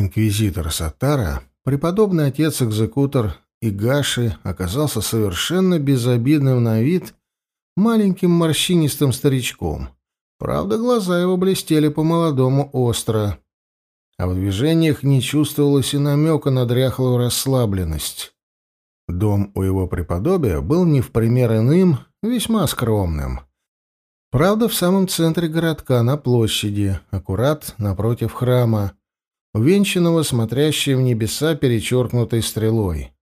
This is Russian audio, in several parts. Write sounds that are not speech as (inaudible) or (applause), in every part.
Инквизитор Сатара, преподобный отец-экзекутор Игаши, оказался совершенно безобидным на вид маленьким морщинистым старичком. Правда, глаза его блестели по-молодому остро, а в движениях не чувствовалось и намека на дряхлую расслабленность. Дом у его преподобия был не в пример иным, весьма скромным. Правда, в самом центре городка, на площади, аккурат напротив храма, увенчанного смотрящей в небеса перечеркнутой стрелой.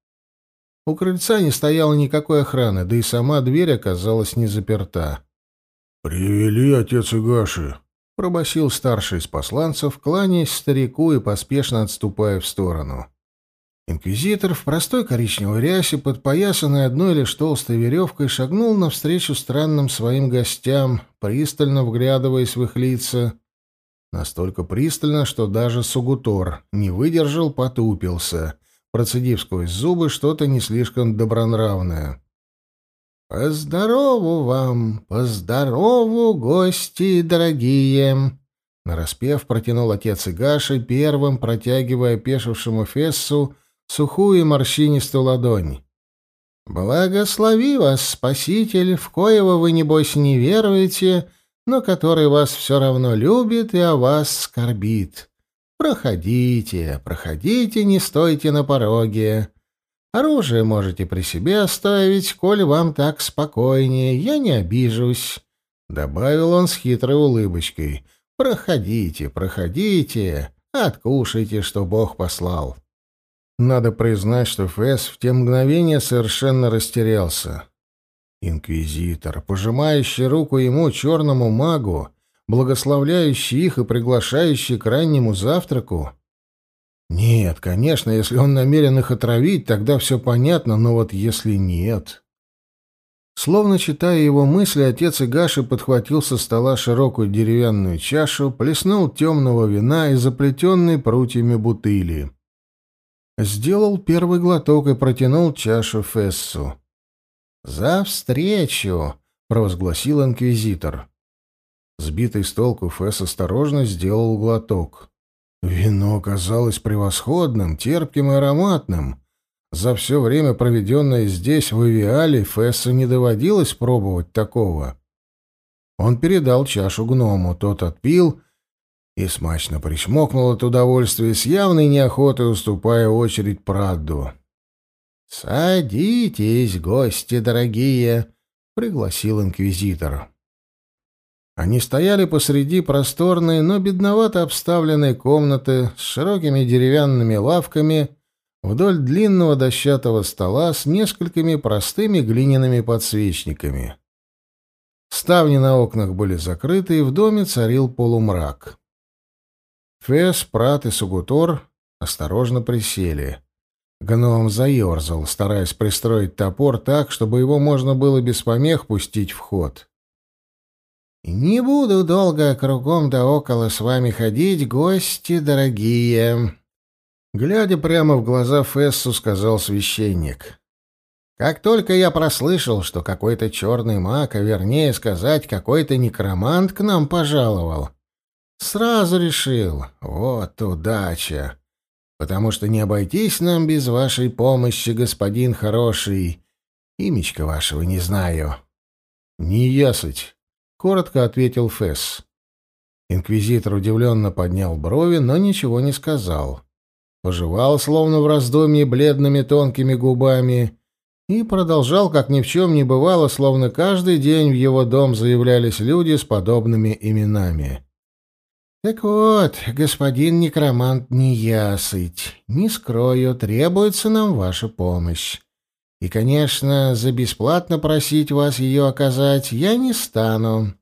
У крыльца не стояло никакой охраны, да и сама дверь оказалась не заперта. «Привели, отец Игаши», — пробасил старший из посланцев, кланяясь старику и поспешно отступая в сторону. Инквизитор в простой коричневой рясе, подпоясанной одной лишь толстой веревкой, шагнул навстречу странным своим гостям, пристально вглядываясь в их лица. Настолько пристально, что даже Сугутор не выдержал, потупился, процедив сквозь зубы что-то не слишком добронравное. «Поздорову вам, поздорову, гости дорогие!» Нараспев протянул отец Игаши, первым протягивая пешившему Фессу сухую морщинистую ладонь. «Благослови вас, Спаситель, в коего вы, небось, не веруете, но который вас все равно любит и о вас скорбит. Проходите, проходите, не стойте на пороге. Оружие можете при себе оставить, коли вам так спокойнее, я не обижусь», — добавил он с хитрой улыбочкой. «Проходите, проходите, откушайте, что Бог послал». Надо признать, что Фэс в те мгновения совершенно растерялся. Инквизитор, пожимающий руку ему, черному магу, благословляющий их и приглашающий к раннему завтраку. Нет, конечно, если он намерен их отравить, тогда все понятно, но вот если нет... Словно читая его мысли, отец Игаши подхватил со стола широкую деревянную чашу, плеснул темного вина и заплетенной прутьями бутыли. Сделал первый глоток и протянул чашу Фессу. «За встречу!» — провозгласил инквизитор. Сбитый с толку Фесс осторожно сделал глоток. Вино казалось превосходным, терпким и ароматным. За все время, проведенное здесь, в Ивиале, Фессу не доводилось пробовать такого. Он передал чашу гному, тот отпил и смачно причмокнул от удовольствия, с явной неохотой уступая очередь Прадду. «Садитесь, гости дорогие!» — пригласил инквизитор. Они стояли посреди просторной, но бедновато обставленной комнаты с широкими деревянными лавками вдоль длинного дощатого стола с несколькими простыми глиняными подсвечниками. Ставни на окнах были закрыты, и в доме царил полумрак. Фес, Прат и Сугутор осторожно присели. Гном заерзал, стараясь пристроить топор так, чтобы его можно было без помех пустить в ход. «Не буду долго кругом да около с вами ходить, гости дорогие!» Глядя прямо в глаза Фессу, сказал священник. «Как только я прослышал, что какой-то черный маг, а вернее сказать, какой-то некромант к нам пожаловал, Сразу решил. Вот удача. Потому что не обойтись нам без вашей помощи, господин хороший. Имечка вашего не знаю. Не ясыть, коротко ответил Фесс. Инквизитор удивленно поднял брови, но ничего не сказал. Пожевал, словно в раздумье, бледными тонкими губами и продолжал, как ни в чем не бывало, словно каждый день в его дом заявлялись люди с подобными именами. Так вот, господин некромант неясыть, не скрою, требуется нам ваша помощь. И, конечно, за бесплатно просить вас ее оказать я не стану.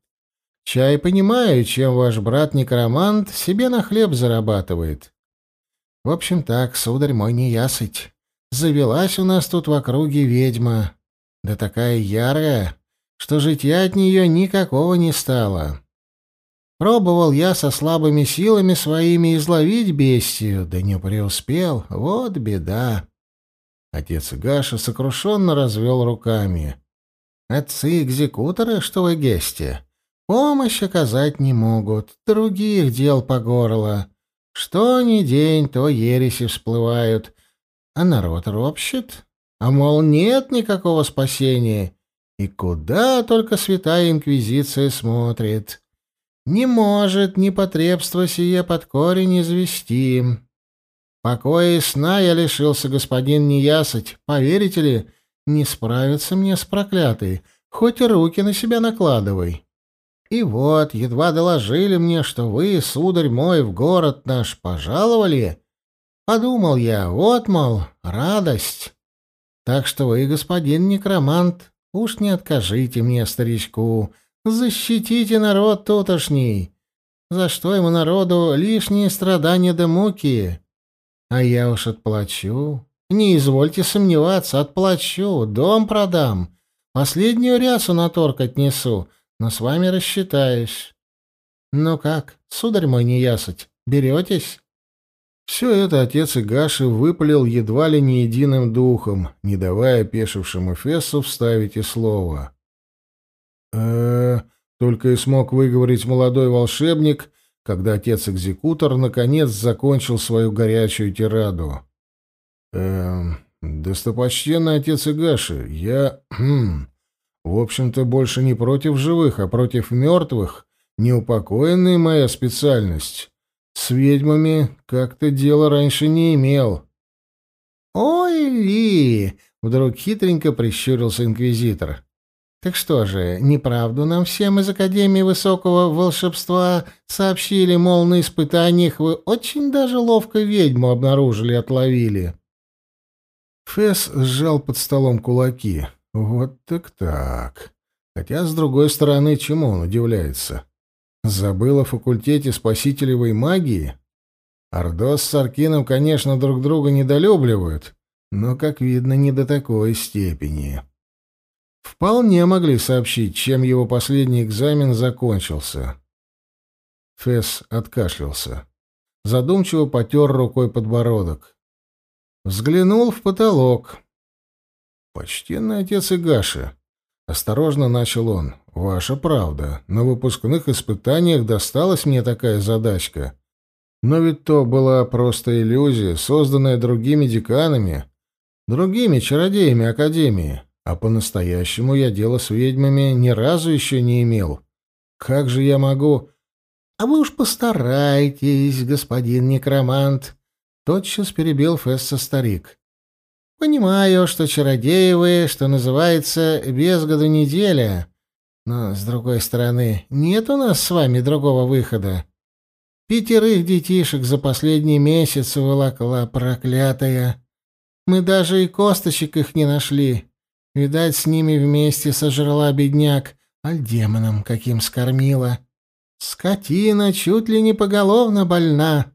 Чай понимаю, чем ваш брат-некромант себе на хлеб зарабатывает. В общем так, сударь мой неясыть, завелась у нас тут в округе ведьма, да такая ярая, что житья от нее никакого не стало. Пробовал я со слабыми силами своими изловить бестию, да не преуспел. Вот беда. Отец Гаша сокрушенно развел руками. Отцы-экзекуторы, что вы гесте, помощь оказать не могут, других дел по горло. Что ни день, то ереси всплывают, а народ ропщет, а, мол, нет никакого спасения, и куда только святая инквизиция смотрит. Не может непотребство сие под корень извести. Покоя и сна я лишился, господин Неясыть, поверите ли, не справиться мне с проклятой, хоть и руки на себя накладывай. И вот, едва доложили мне, что вы, сударь мой, в город наш пожаловали, подумал я, вот, мол, радость. Так что вы, господин некромант, уж не откажите мне, старичку, защитите народ тутошний. За что ему народу лишние страдания да муки? А я уж отплачу. Не извольте сомневаться, отплачу, дом продам. Последнюю рясу на торг отнесу, но с вами рассчитаюсь. Ну как, сударь мой неясыть, беретесь? Все это отец Игаши выпалил едва ли не единым духом, не давая пешившему Фессу вставить и слово. Э только и смог выговорить молодой волшебник, когда отец-экзекутор наконец закончил свою горячую тираду. «Эм, достопочтенный отец Игаши, я, хм, в общем-то, больше не против живых, а против мертвых, неупокоенная моя специальность». С ведьмами как-то дело раньше не имел. «Ой, Ли!» — вдруг хитренько прищурился инквизитор. «Так что же, неправду нам всем из Академии Высокого Волшебства сообщили, мол, на испытаниях вы очень даже ловко ведьму обнаружили и отловили?» Фэс сжал под столом кулаки. «Вот так-так. Хотя, с другой стороны, чему он удивляется?» Забыл о факультете спасителевой магии? Ордос с Аркином, конечно, друг друга недолюбливают, но, как видно, не до такой степени. Вполне могли сообщить, чем его последний экзамен закончился. Фесс откашлялся. Задумчиво потер рукой подбородок. Взглянул в потолок. «Почтенный отец Игаши», — осторожно начал он, Ваша правда. На выпускных испытаниях досталась мне такая задачка. Но ведь то была просто иллюзия, созданная другими деканами, другими чародеями Академии. А по-настоящему я дело с ведьмами ни разу еще не имел. Как же я могу... — А вы уж постарайтесь, господин некромант, — тотчас перебил Фесса старик. — Понимаю, что чародеи вы, что называется, без году неделя, но, с другой стороны, нет у нас с вами другого выхода. Пятерых детишек за последний месяц волокла проклятая. Мы даже и косточек их не нашли. Видать, с ними вместе сожрала бедняк, аль демоном каким скормила. Скотина чуть ли не поголовно больна.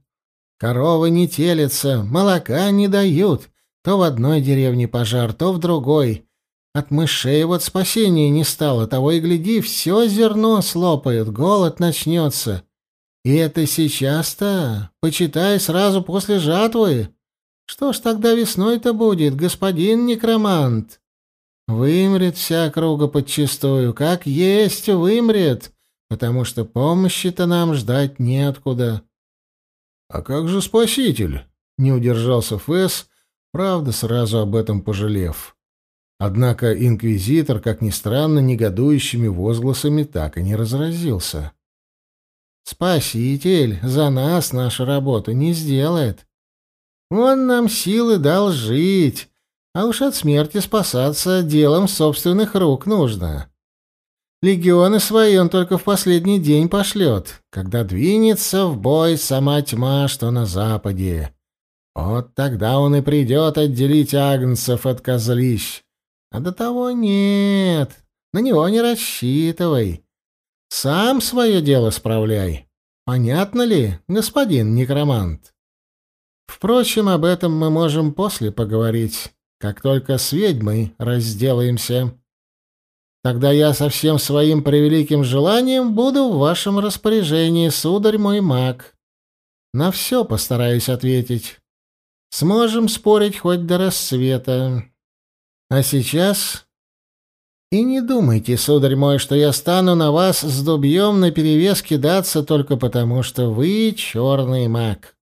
Коровы не телятся, молока не дают. То в одной деревне пожар, то в другой. От мышей вот спасения не стало, того и гляди, все зерно слопает, голод начнется. И это сейчас-то, почитай, сразу после жатвы. Что ж тогда весной-то будет, господин некромант? Вымрет вся округа подчистую, как есть вымрет, потому что помощи-то нам ждать неоткуда. — А как же спаситель? — не удержался Фэс, правда, сразу об этом пожалев. Однако инквизитор, как ни странно, негодующими возгласами так и не разразился. «Спаситель за нас нашу работу не сделает. Он нам силы дал жить, а уж от смерти спасаться делом собственных рук нужно. Легионы свои он только в последний день пошлет, когда двинется в бой сама тьма, что на западе. Вот тогда он и придет отделить агнцев от козлищ». А до того нет, на него не рассчитывай. Сам свое дело справляй. Понятно ли, господин некромант? Впрочем, об этом мы можем после поговорить, как только с ведьмой разделаемся. Тогда я со всем своим превеликим желанием буду в вашем распоряжении, сударь мой маг. На все постараюсь ответить. Сможем спорить хоть до рассвета. А сейчас... И не думайте, сударь мой, что я стану на вас с дубьем наперевес кидаться только потому, что вы черный маг.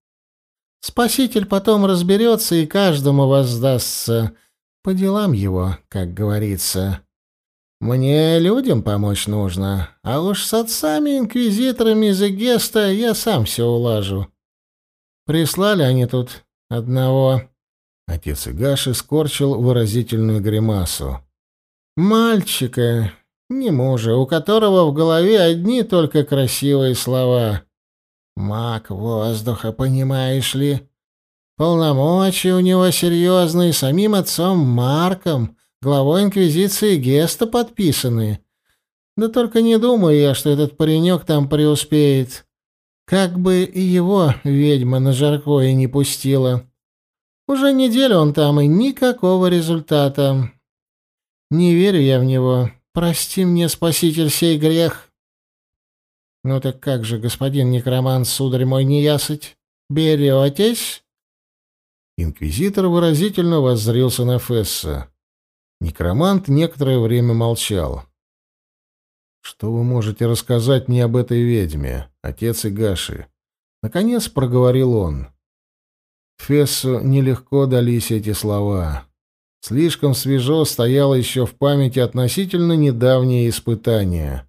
Спаситель потом разберется и каждому воздастся по делам его, как говорится. Мне людям помочь нужно, а уж с отцами-инквизиторами из Эгеста я сам все улажу. Прислали они тут одного...» Отец Игаши скорчил выразительную гримасу. «Мальчика, не мужа, у которого в голове одни только красивые слова. Маг воздуха, понимаешь ли? Полномочия у него серьезные, самим отцом Марком, главой Инквизиции Геста подписаны. Да только не думаю я, что этот паренек там преуспеет. Как бы и его ведьма на жаркое не пустила. Уже неделю он там, и никакого результата. Не верю я в него. Прости мне, спаситель, сей грех. Ну так как же, господин некромант, сударь мой неясыть, беретесь? Инквизитор выразительно воззрился на Фесса. Некромант некоторое время молчал. «Что вы можете рассказать мне об этой ведьме, отец Игаши?» Наконец проговорил он. Фессу нелегко дались эти слова. Слишком свежо стояло еще в памяти относительно недавнее испытание.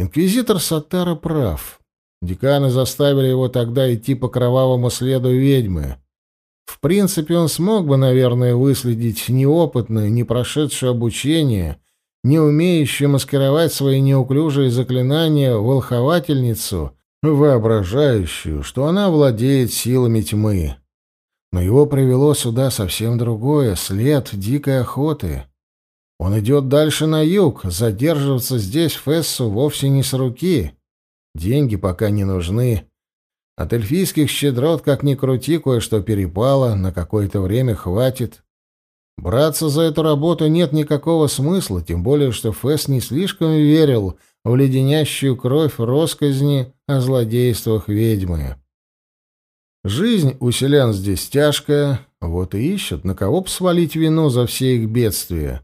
Инквизитор Саттара прав. Деканы заставили его тогда идти по кровавому следу ведьмы. В принципе, он смог бы, наверное, выследить неопытную, не прошедшую обучение, не умеющую маскировать свои неуклюжие заклинания волховательницу, воображающую, что она владеет силами тьмы. Но его привело сюда совсем другое — след дикой охоты. Он идет дальше на юг, задерживаться здесь Фессу вовсе не с руки. Деньги пока не нужны. От эльфийских щедрот, как ни крути, кое-что перепало, на какое-то время хватит. Браться за эту работу нет никакого смысла, тем более, что Фесс не слишком верил в леденящую кровь росказни о злодействах ведьмы. Жизнь у селян здесь тяжкая, вот и ищут, на кого б свалить вину за все их бедствия.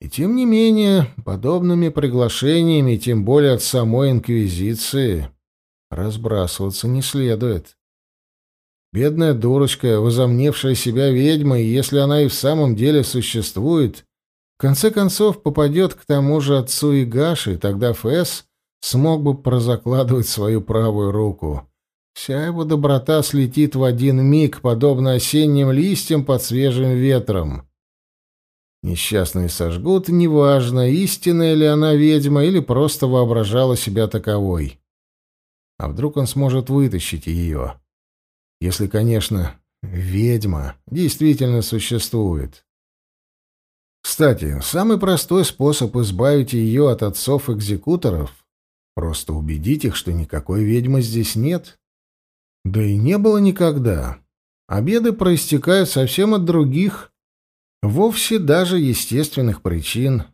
И тем не менее, подобными приглашениями, тем более от самой Инквизиции, Разбрасываться не следует. Бедная дурочка, возомневшая себя ведьмой, если она и в самом деле существует, в конце концов попадет к тому же отцу и тогда Фэс смог бы прозакладывать свою правую руку. Вся его доброта слетит в один миг, подобно осенним листьям под свежим ветром. Несчастные сожгут, неважно, истинная ли она ведьма или просто воображала себя таковой. А вдруг он сможет вытащить ее? Если, конечно, ведьма действительно существует. Кстати, самый простой способ избавить ее от отцов-экзекуторов — просто убедить их, что никакой ведьмы здесь нет. Да и не было никогда. Обеды проистекают совсем от других, вовсе даже естественных причин.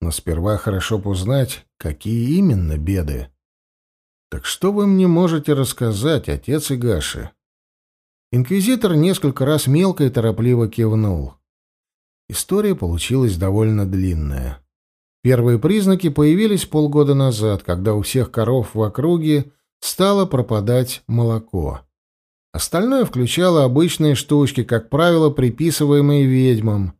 Но сперва хорошо бы узнать, какие именно беды. «Так что вы мне можете рассказать, отец Игаши?» Инквизитор несколько раз мелко и торопливо кивнул. История получилась довольно длинная. Первые признаки появились полгода назад, когда у всех коров в округе стало пропадать молоко. Остальное включало обычные штучки, как правило, приписываемые ведьмам.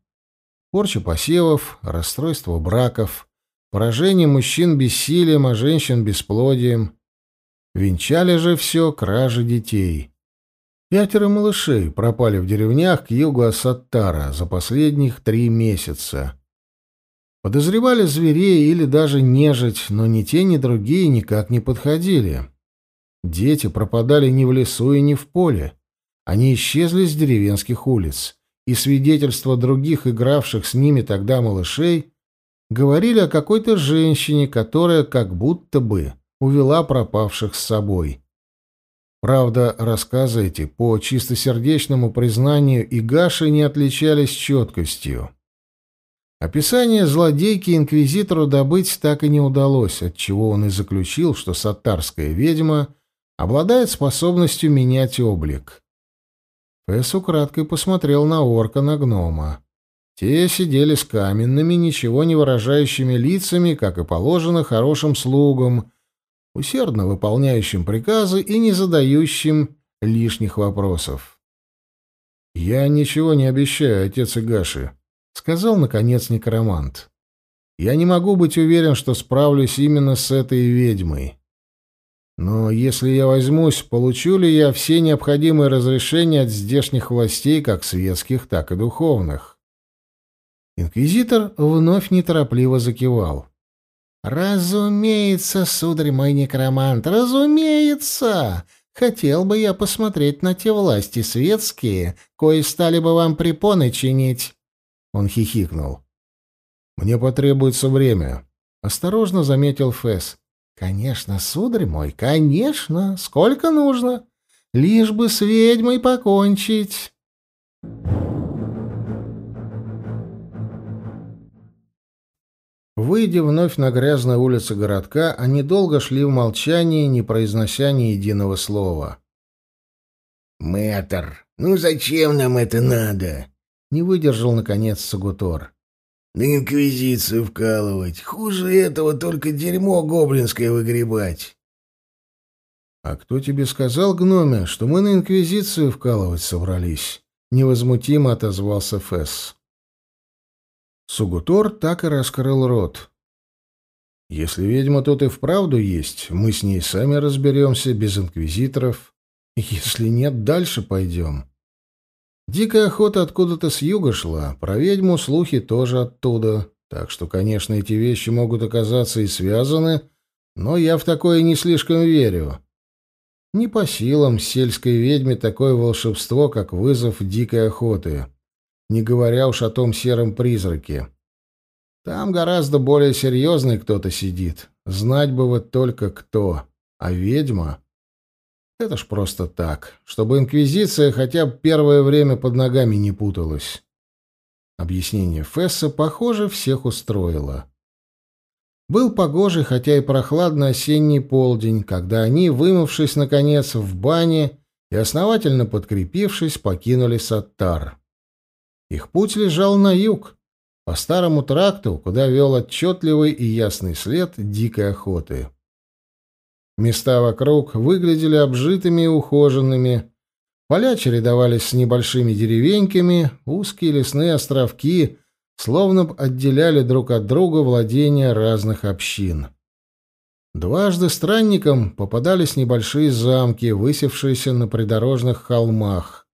Порча посевов, расстройство браков, поражение мужчин бессилием, а женщин бесплодием, Венчали же все кражи детей. Пятеро малышей пропали в деревнях к югу от Саттара за последних три месяца. Подозревали зверей или даже нежить, но ни те, ни другие никак не подходили. Дети пропадали не в лесу и не в поле. Они исчезли с деревенских улиц, и свидетельства других игравших с ними тогда малышей говорили о какой-то женщине, которая как будто бы увела пропавших с собой. Правда, рассказы эти, по чистосердечному признанию Игаши, не отличались четкостью. Описание злодейки инквизитору добыть так и не удалось, отчего он и заключил, что сатарская ведьма обладает способностью менять облик. Фесс украдкой посмотрел на орка на гнома. Те сидели с каменными, ничего не выражающими лицами, как и положено хорошим слугам, усердно выполняющим приказы и не задающим лишних вопросов. «Я ничего не обещаю, отец Игаши», — сказал, наконец, некромант. «Я не могу быть уверен, что справлюсь именно с этой ведьмой. Но если я возьмусь, получу ли я все необходимые разрешения от здешних властей, как светских, так и духовных?» Инквизитор вновь неторопливо закивал. «Разумеется, сударь мой некромант, разумеется! Хотел бы я посмотреть на те власти светские, кои стали бы вам препоны чинить». Он хихикнул. «Мне потребуется время», — осторожно заметил Фэс. «Конечно, сударь мой, конечно. Сколько нужно? Лишь бы с ведьмой покончить». Выйдя вновь на грязные улицы городка, они долго шли в молчании, не произнося ни единого слова. «Мэтр, ну зачем нам это надо?» — не выдержал, наконец, Сагутор. «На инквизицию вкалывать. Хуже этого только дерьмо гоблинское выгребать». «А кто тебе сказал, гноме, что мы на инквизицию вкалывать собрались?» — невозмутимо отозвался Фесс. Сугутор так и раскрыл рот. «Если ведьма тут и вправду есть, мы с ней сами разберемся, без инквизиторов. Если нет, дальше пойдем». Дикая охота откуда-то с юга шла, про ведьму слухи тоже оттуда, так что, конечно, эти вещи могут оказаться и связаны, но я в такое не слишком верю. Не по силам сельской ведьме такое волшебство, как вызов дикой охоты не говоря уж о том сером призраке. Там гораздо более серьезный кто-то сидит. Знать бы вот только кто. А ведьма? Это ж просто так, чтобы инквизиция хотя бы первое время под ногами не путалась. Объяснение Фесса, похоже, всех устроило. Был погожий, хотя и прохладный осенний полдень, когда они, вымывшись, наконец, в бане и основательно подкрепившись, покинули Саттар. Их путь лежал на юг, по старому тракту, куда вел отчетливый и ясный след дикой охоты. Места вокруг выглядели обжитыми и ухоженными. Поля чередовались с небольшими деревеньками, узкие лесные островки словно отделяли друг от друга владения разных общин. Дважды странникам попадались небольшие замки, высевшиеся на придорожных холмах.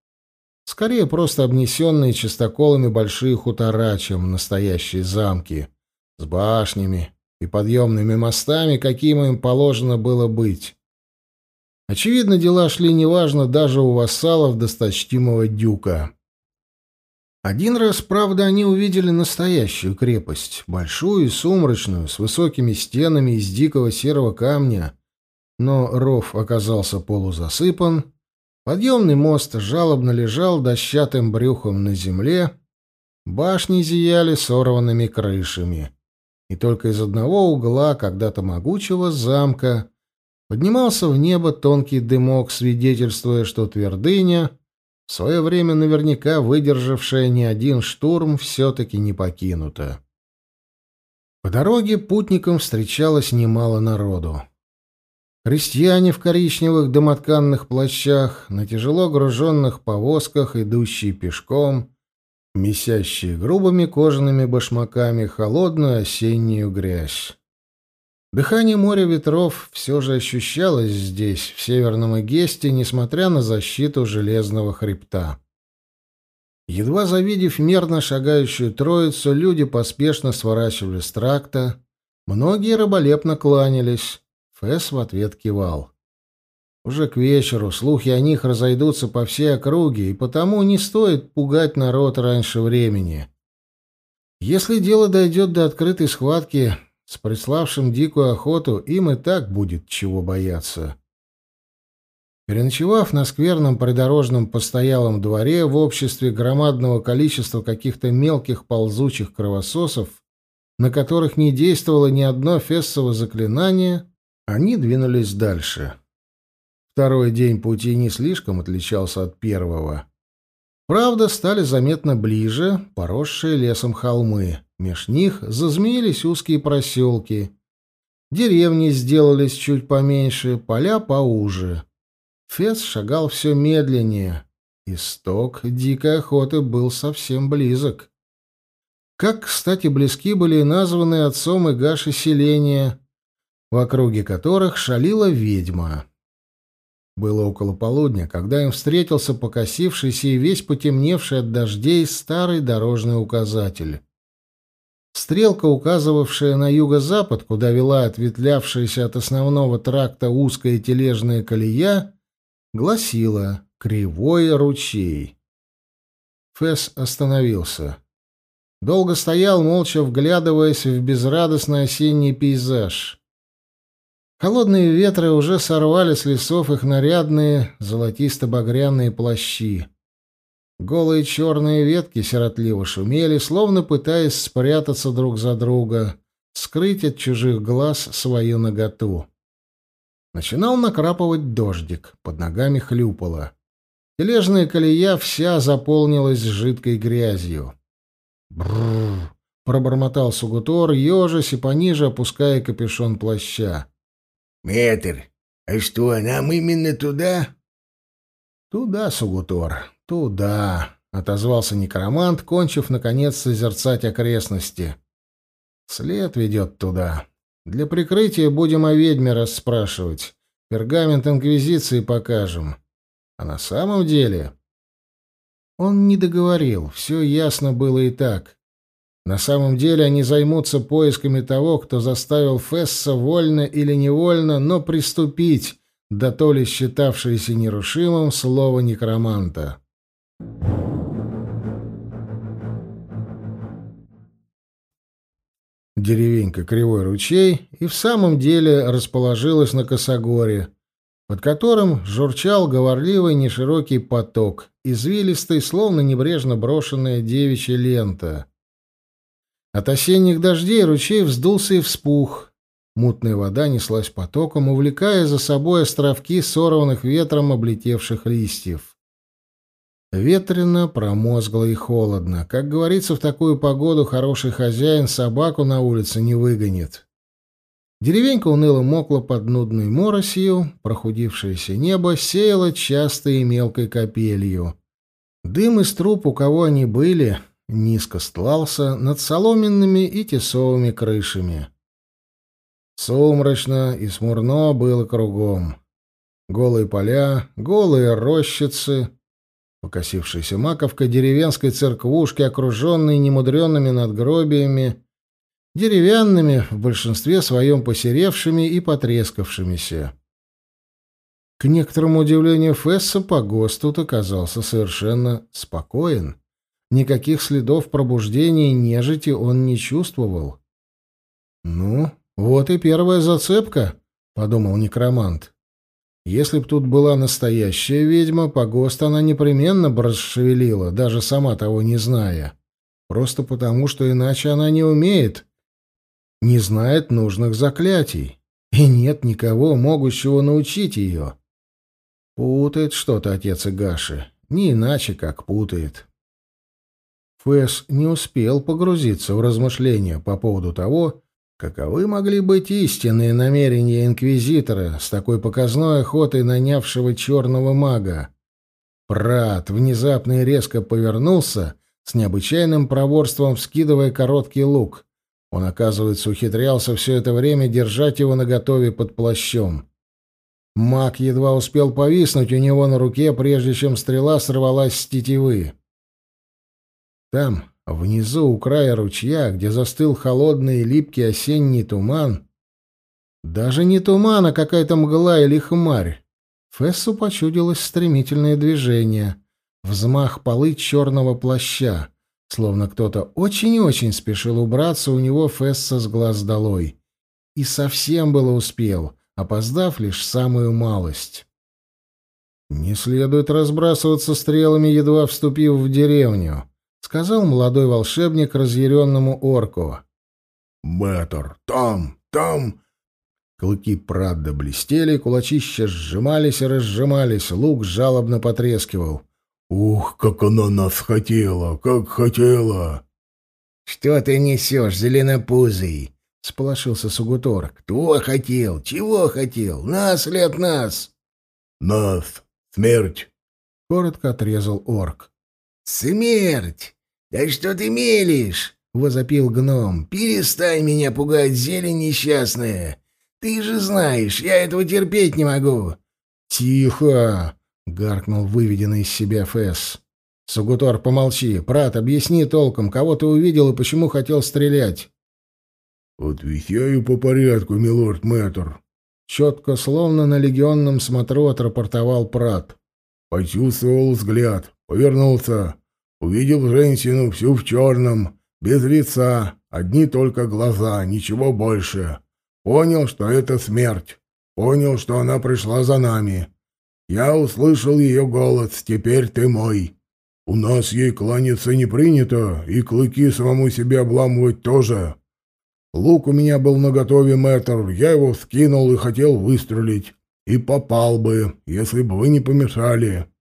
Скорее, просто обнесенные чистоколами большие хутора, чем настоящие замки, с башнями и подъемными мостами, каким им положено было быть. Очевидно, дела шли неважно даже у вассалов досточтимого дюка. Один раз, правда, они увидели настоящую крепость, большую и сумрачную, с высокими стенами из дикого серого камня, но ров оказался полузасыпан, Подъемный мост жалобно лежал дощатым брюхом на земле, башни зияли сорванными крышами. И только из одного угла когда-то могучего замка поднимался в небо тонкий дымок, свидетельствуя, что твердыня, в свое время наверняка выдержавшая не один штурм, все-таки не покинута. По дороге путникам встречалось немало народу. Крестьяне в коричневых домотканных плащах, на тяжело груженных повозках, идущие пешком, месящие грубыми кожаными башмаками холодную осеннюю грязь. Дыхание моря ветров все же ощущалось здесь, в Северном Эгесте, несмотря на защиту железного хребта. Едва завидев мерно шагающую троицу, люди поспешно сворачивали с тракта, многие раболепно кланялись, Фэс в ответ кивал. Уже к вечеру слухи о них разойдутся по всей округе, и потому не стоит пугать народ раньше времени. Если дело дойдет до открытой схватки с приславшим дикую охоту, им и так будет чего бояться. Переночевав на скверном придорожном постоялом дворе в обществе громадного количества каких-то мелких ползучих кровососов, на которых не действовало ни одно фессово заклинание, они двинулись дальше. Второй день пути не слишком отличался от первого. Правда, стали заметно ближе поросшие лесом холмы. Меж них зазмеились узкие проселки. Деревни сделались чуть поменьше, поля поуже. Фес шагал все медленнее. Исток дикой охоты был совсем близок. Как, кстати, близки были названные отцом и Гаши селения, в округе которых шалила ведьма. Было около полудня, когда им встретился покосившийся и весь потемневший от дождей старый дорожный указатель. Стрелка, указывавшая на юго-запад, куда вела ответвлявшаяся от основного тракта узкая тележная колея, гласила «Кривой ручей». Фэс остановился. Долго стоял, молча вглядываясь в безрадостный осенний пейзаж. Холодные ветры уже сорвали с лесов их нарядные золотисто-багряные плащи. Голые черные ветки сиротливо шумели, словно пытаясь спрятаться друг за друга, скрыть от чужих глаз свою наготу. Начинал накрапывать дождик, под ногами хлюпало. Тележная колея вся заполнилась жидкой грязью. Бррр! пробормотал Сугутор, ежась и пониже опуская капюшон плаща. «Метр, а что, нам именно туда?» «Туда, Сугутор, туда», — отозвался некромант, кончив, наконец, созерцать окрестности. «След ведет туда. Для прикрытия будем о ведьме расспрашивать. Пергамент Инквизиции покажем. А на самом деле...» Он не договорил, все ясно было и так. На самом деле они займутся поисками того, кто заставил Фесса вольно или невольно, но приступить, да то ли считавшееся нерушимым слово некроманта. Деревенька Кривой ручей и в самом деле расположилась на косогоре, под которым журчал говорливый неширокий поток, извилистый, словно небрежно брошенная девичья лента — от осенних дождей ручей вздулся и вспух. Мутная вода неслась потоком, увлекая за собой островки сорванных ветром облетевших листьев. Ветрено, промозгло и холодно. Как говорится, в такую погоду хороший хозяин собаку на улице не выгонит. Деревенька уныло мокла под нудной моросью, прохудившееся небо сеяло частой и мелкой капелью. Дым из труб, у кого они были, низко стлался над соломенными и тесовыми крышами. Сумрачно и смурно было кругом. Голые поля, голые рощицы, покосившаяся маковка деревенской церквушки, окруженной немудренными надгробиями, деревянными, в большинстве своем посеревшими и потрескавшимися. К некоторому удивлению Фесса погост тут оказался совершенно спокоен. Никаких следов пробуждения нежити он не чувствовал. «Ну, вот и первая зацепка», — подумал некромант. «Если б тут была настоящая ведьма, погост она непременно бы расшевелила, даже сама того не зная. Просто потому, что иначе она не умеет, не знает нужных заклятий, и нет никого, могущего научить ее. Путает что-то отец Игаши, не иначе, как путает». Фэс не успел погрузиться в размышления по поводу того, каковы могли быть истинные намерения инквизитора с такой показной охотой нанявшего черного мага. Прат внезапно и резко повернулся, с необычайным проворством вскидывая короткий лук. Он, оказывается, ухитрялся все это время держать его наготове под плащом. Маг едва успел повиснуть у него на руке, прежде чем стрела сорвалась с тетивы. Там, внизу, у края ручья, где застыл холодный и липкий осенний туман, даже не туман, а какая-то мгла или хмарь, Фессу почудилось стремительное движение, взмах полы черного плаща, словно кто-то очень-очень спешил убраться у него Фесса с глаз долой. И совсем было успел, опоздав лишь самую малость. Не следует разбрасываться стрелами, едва вступив в деревню. — сказал молодой волшебник разъяренному орку. «Мэтр, там, там!» Клыки Прадда блестели, кулачища сжимались и разжимались, лук жалобно потрескивал. «Ух, как она нас хотела, как хотела!» «Что ты несешь, зеленопузый?» — сполошился Сугутор. «Кто хотел? Чего хотел? Нас ли от нас?» Нас. Смерть. Коротко отрезал орк. «Смерть! Да что ты мелешь?» — возопил гном. «Перестань меня пугать, зелень несчастная! Ты же знаешь, я этого терпеть не могу!» «Тихо!» — гаркнул выведенный из себя Фэс. «Сугутор, помолчи. Прат, объясни толком, кого ты увидел и почему хотел стрелять». «Отвечаю по порядку, милорд мэтр», — четко, словно на легионном смотру, отрапортовал Прат. Почувствовал взгляд, повернулся, увидел женщину всю в черном, без лица, одни только глаза, ничего больше. Понял, что это смерть. Понял, что она пришла за нами. Я услышал ее голос «Теперь ты мой». У нас ей кланяться не принято, и клыки самому себе обламывать тоже. Лук у меня был наготове, мэтр, я его вскинул и хотел выстрелить. И попал бы, если бы вы не помешали. —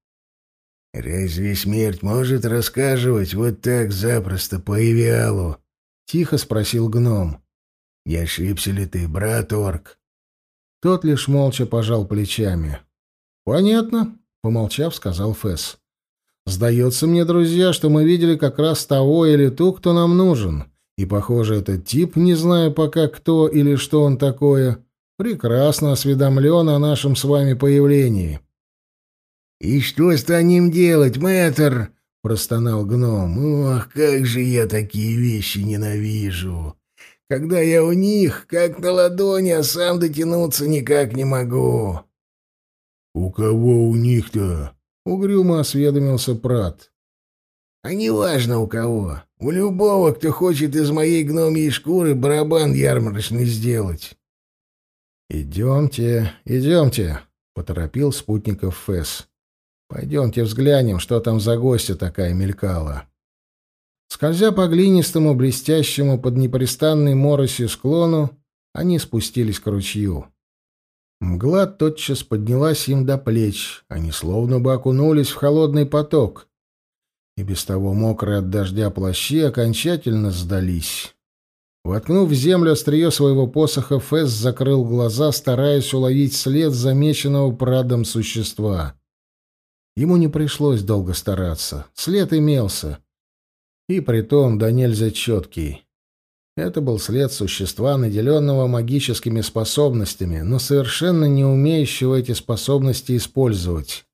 Разве смерть может рассказывать вот так запросто по Эвиалу? — тихо спросил гном. — Не ошибся ли ты, брат Орк? Тот лишь молча пожал плечами. — Понятно, — помолчав, сказал Фэс. — Сдается мне, друзья, что мы видели как раз того или ту, кто нам нужен. И, похоже, этот тип, не знаю пока кто или что он такое, прекрасно осведомлен о нашем с вами появлении. «И что станем делать, мэтр?» — простонал гном. «Ох, как же я такие вещи ненавижу! Когда я у них, как на ладони, а сам дотянуться никак не могу!» «У кого у них-то?» — угрюмо осведомился Прат. «А неважно у кого. У любого, кто хочет из моей гномьей шкуры барабан ярмарочный сделать. «Идемте, идемте», — поторопил спутников Фэс. «Пойдемте взглянем, что там за гостья такая мелькала». Скользя по глинистому, блестящему под непрестанной моросью склону, они спустились к ручью. Мгла тотчас поднялась им до плеч, они словно бы окунулись в холодный поток, и без того мокрые от дождя плащи окончательно сдались. Воткнув в землю острие своего посоха, Фесс закрыл глаза, стараясь уловить след замеченного прадом существа. Ему не пришлось долго стараться. След имелся. И притом да нельзя четкий. Это был след существа, наделенного магическими способностями, но совершенно не умеющего эти способности использовать.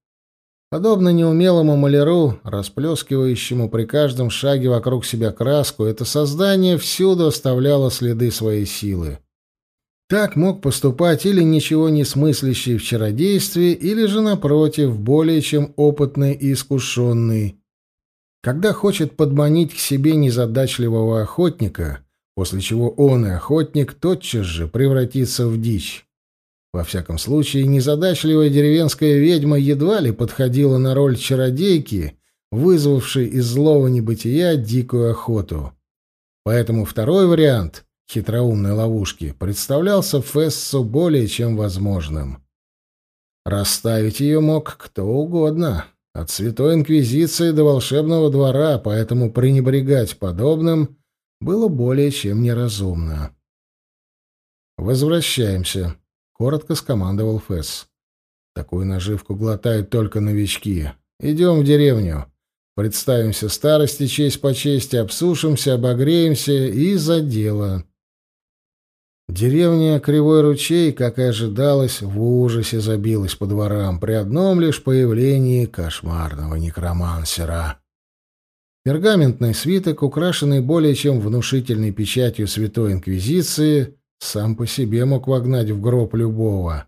Подобно неумелому маляру, расплескивающему при каждом шаге вокруг себя краску, это создание всюду оставляло следы своей силы. Так мог поступать или ничего не смыслящий в чародействе, или же, напротив, более чем опытный и искушенный. Когда хочет подманить к себе незадачливого охотника, после чего он и охотник тотчас же превратится в дичь. Во всяком случае, незадачливая деревенская ведьма едва ли подходила на роль чародейки, вызвавшей из злого небытия дикую охоту. Поэтому второй вариант хитроумной ловушки представлялся Фессу более чем возможным. Расставить ее мог кто угодно, от Святой Инквизиции до волшебного двора, поэтому пренебрегать подобным было более чем неразумно. Возвращаемся. Коротко скомандовал Фесс. Такую наживку глотают только новички. Идем в деревню. Представимся старости честь по чести, обсушимся, обогреемся и за дело. Деревня Кривой ручей, как и ожидалось, в ужасе забилась по дворам при одном лишь появлении кошмарного некромансера. Пергаментный свиток, украшенный более чем внушительной печатью Святой Инквизиции, сам по себе мог вогнать в гроб любого,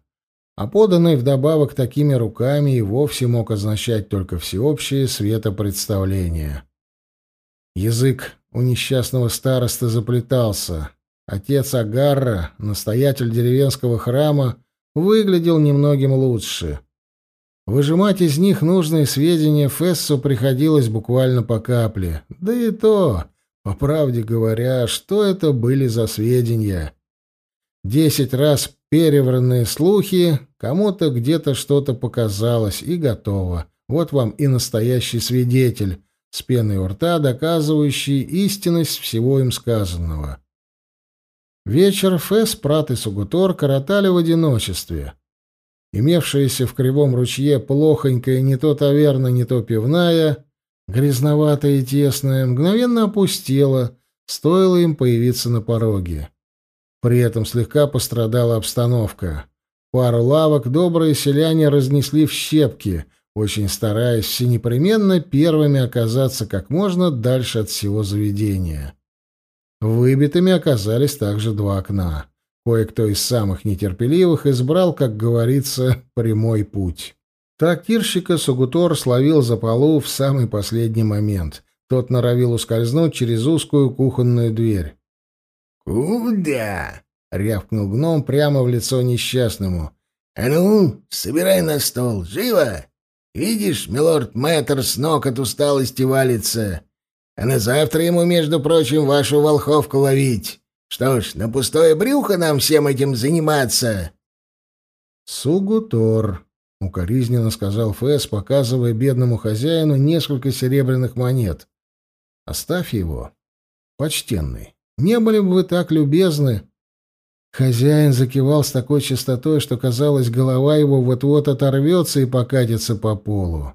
а поданный вдобавок такими руками и вовсе мог означать только всеобщее светопредставление. Язык у несчастного староста заплетался. Отец Агарра, настоятель деревенского храма, выглядел немногим лучше. Выжимать из них нужные сведения Фессу приходилось буквально по капле. Да и то, по правде говоря, что это были за сведения? Десять раз перевранные слухи, кому-то где-то что-то показалось и готово. Вот вам и настоящий свидетель, с пеной у рта, доказывающий истинность всего им сказанного. Вечер Фэс, Прат и Сугутор коротали в одиночестве. Имевшаяся в кривом ручье плохонькая не то таверна, не то пивная, грязноватая и тесная, мгновенно опустела, стоило им появиться на пороге. При этом слегка пострадала обстановка. Пару лавок добрые селяне разнесли в щепки, очень стараясь все непременно первыми оказаться как можно дальше от всего заведения. Выбитыми оказались также два окна. Кое-кто из самых нетерпеливых избрал, как говорится, прямой путь. Трактирщика Сугутор словил за полу в самый последний момент. Тот норовил ускользнуть через узкую кухонную дверь. «Куда?» — рявкнул гном прямо в лицо несчастному. «А ну, собирай на стол, живо! Видишь, милорд Мэтр с ног от усталости валится, а на завтра ему, между прочим, вашу волховку ловить. Что ж, на пустое брюхо нам всем этим заниматься?» «Сугутор», — укоризненно сказал Фэс, показывая бедному хозяину несколько серебряных монет. «Оставь его, почтенный. Не были бы вы так любезны». Хозяин закивал с такой частотой, что, казалось, голова его вот-вот оторвется и покатится по полу.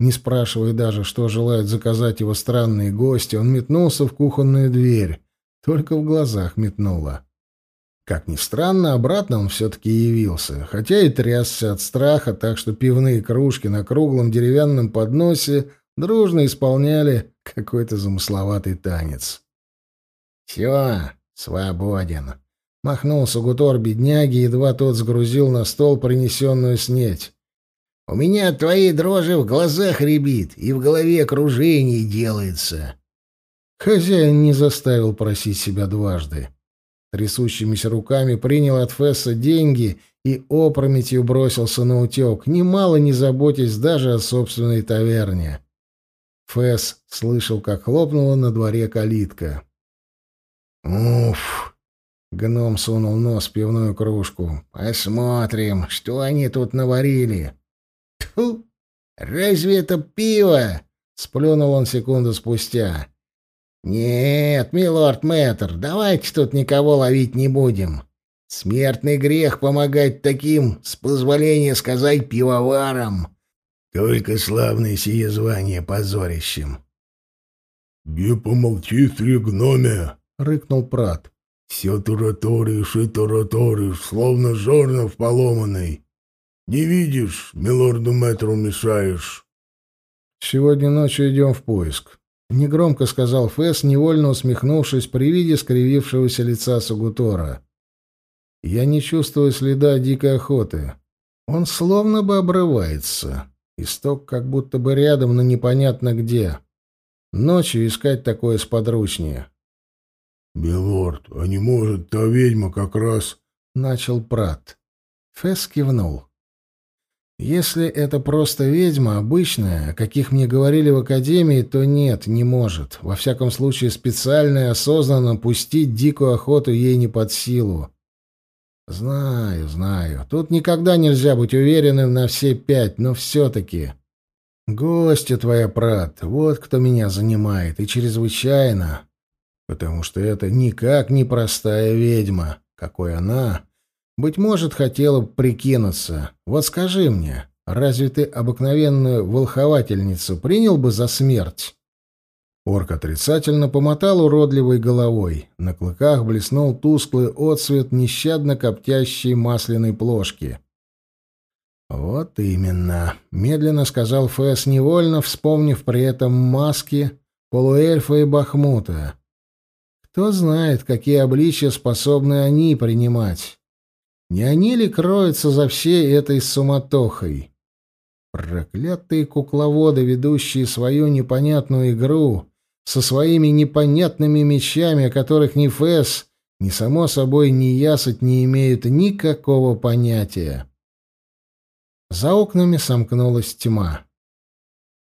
Не спрашивая даже, что желают заказать его странные гости, он метнулся в кухонную дверь. Только в глазах метнуло. Как ни странно, обратно он все-таки явился, хотя и трясся от страха, так что пивные кружки на круглом деревянном подносе дружно исполняли какой-то замысловатый танец. «Все, свободен», — махнул Сугутор бедняги, едва тот сгрузил на стол принесенную снеть. «У меня от твоей дрожи в глазах рябит и в голове кружение делается». Хозяин не заставил просить себя дважды. Трясущимися руками принял от Фесса деньги и опрометью бросился на утек, немало не заботясь даже о собственной таверне. Фесс слышал, как хлопнула на дворе калитка. «Уф!» — гном сунул нос в пивную кружку. «Посмотрим, что они тут наварили». «Тьфу! Разве это пиво?» — сплюнул он секунду спустя. «Нет, милорд Мэтр, давайте тут никого ловить не будем. Смертный грех помогать таким, с позволения сказать, пивоварам. Только славное сие звание позорищем». «Не помолчи, три гноме!» — рыкнул Прат. «Все тараторишь и тараторишь, словно жорнов поломанный. Не видишь, милорду Мэтру мешаешь». «Сегодня ночью идем в поиск», Негромко сказал Фэс, невольно усмехнувшись при виде скривившегося лица Сугутора. «Я не чувствую следа дикой охоты. Он словно бы обрывается. Исток как будто бы рядом, но непонятно где. Ночью искать такое сподручнее». «Белорд, а не может та ведьма как раз...» — начал Прат. Фэс кивнул. Если это просто ведьма обычная, о каких мне говорили в академии, то нет, не может. Во всяком случае, специально и осознанно пустить дикую охоту ей не под силу. Знаю, знаю. Тут никогда нельзя быть уверенным на все пять, но все-таки... Гостья твоя, Прат, вот кто меня занимает, и чрезвычайно. Потому что это никак не простая ведьма, какой она быть может, хотела прикинуться. Вот скажи мне, разве ты обыкновенную волховательницу принял бы за смерть?» Орк отрицательно помотал уродливой головой. На клыках блеснул тусклый отсвет нещадно коптящей масляной плошки. «Вот именно», — медленно сказал Фэс, невольно вспомнив при этом маски полуэльфа и бахмута. «Кто знает, какие обличия способны они принимать. Не они ли кроются за всей этой суматохой? Проклятые кукловоды, ведущие свою непонятную игру, со своими непонятными мечами, о которых ни Фэс, ни, само собой, ни Ясать не имеют никакого понятия. За окнами сомкнулась тьма.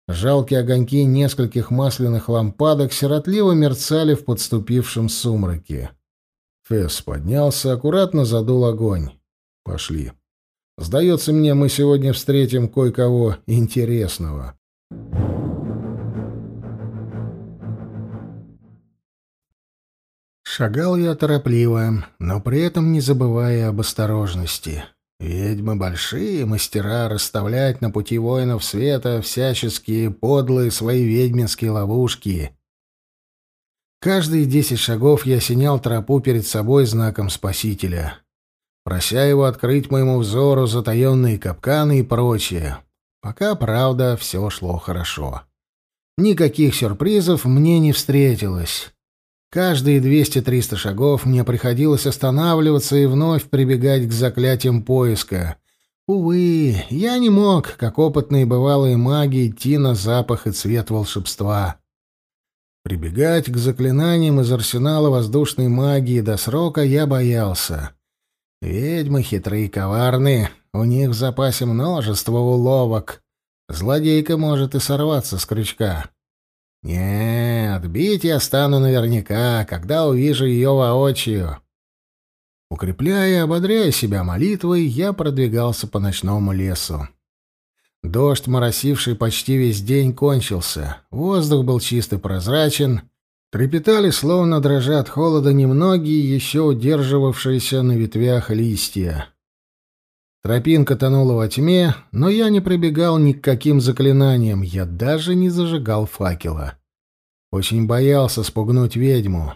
Жалкие огоньки нескольких масляных лампадок сиротливо мерцали в подступившем сумраке. Фесс поднялся, аккуратно задул огонь. Пошли. Сдается мне, мы сегодня встретим кое-кого интересного. Шагал я торопливо, но при этом не забывая об осторожности. Ведьмы большие мастера расставлять на пути воинов света всяческие подлые свои ведьминские ловушки. Каждые десять шагов я осенял тропу перед собой знаком спасителя, прося его открыть моему взору затаенные капканы и прочее. Пока, правда, все шло хорошо. Никаких сюрпризов мне не встретилось. Каждые 200-300 шагов мне приходилось останавливаться и вновь прибегать к заклятиям поиска. Увы, я не мог, как опытные бывалые маги, идти на запах и цвет волшебства. Прибегать к заклинаниям из арсенала воздушной магии до срока я боялся. Ведьмы хитрые и коварные, у них в запасе множество уловок. Злодейка может и сорваться с крючка. Нет, бить я стану наверняка, когда увижу ее воочию. Укрепляя и ободряя себя молитвой, я продвигался по ночному лесу. Дождь, моросивший почти весь день, кончился. Воздух был чист и прозрачен. Трепетали, словно дрожа от холода, немногие, еще удерживавшиеся на ветвях листья. Тропинка тонула во тьме, но я не прибегал ни к каким заклинаниям, я даже не зажигал факела. Очень боялся спугнуть ведьму.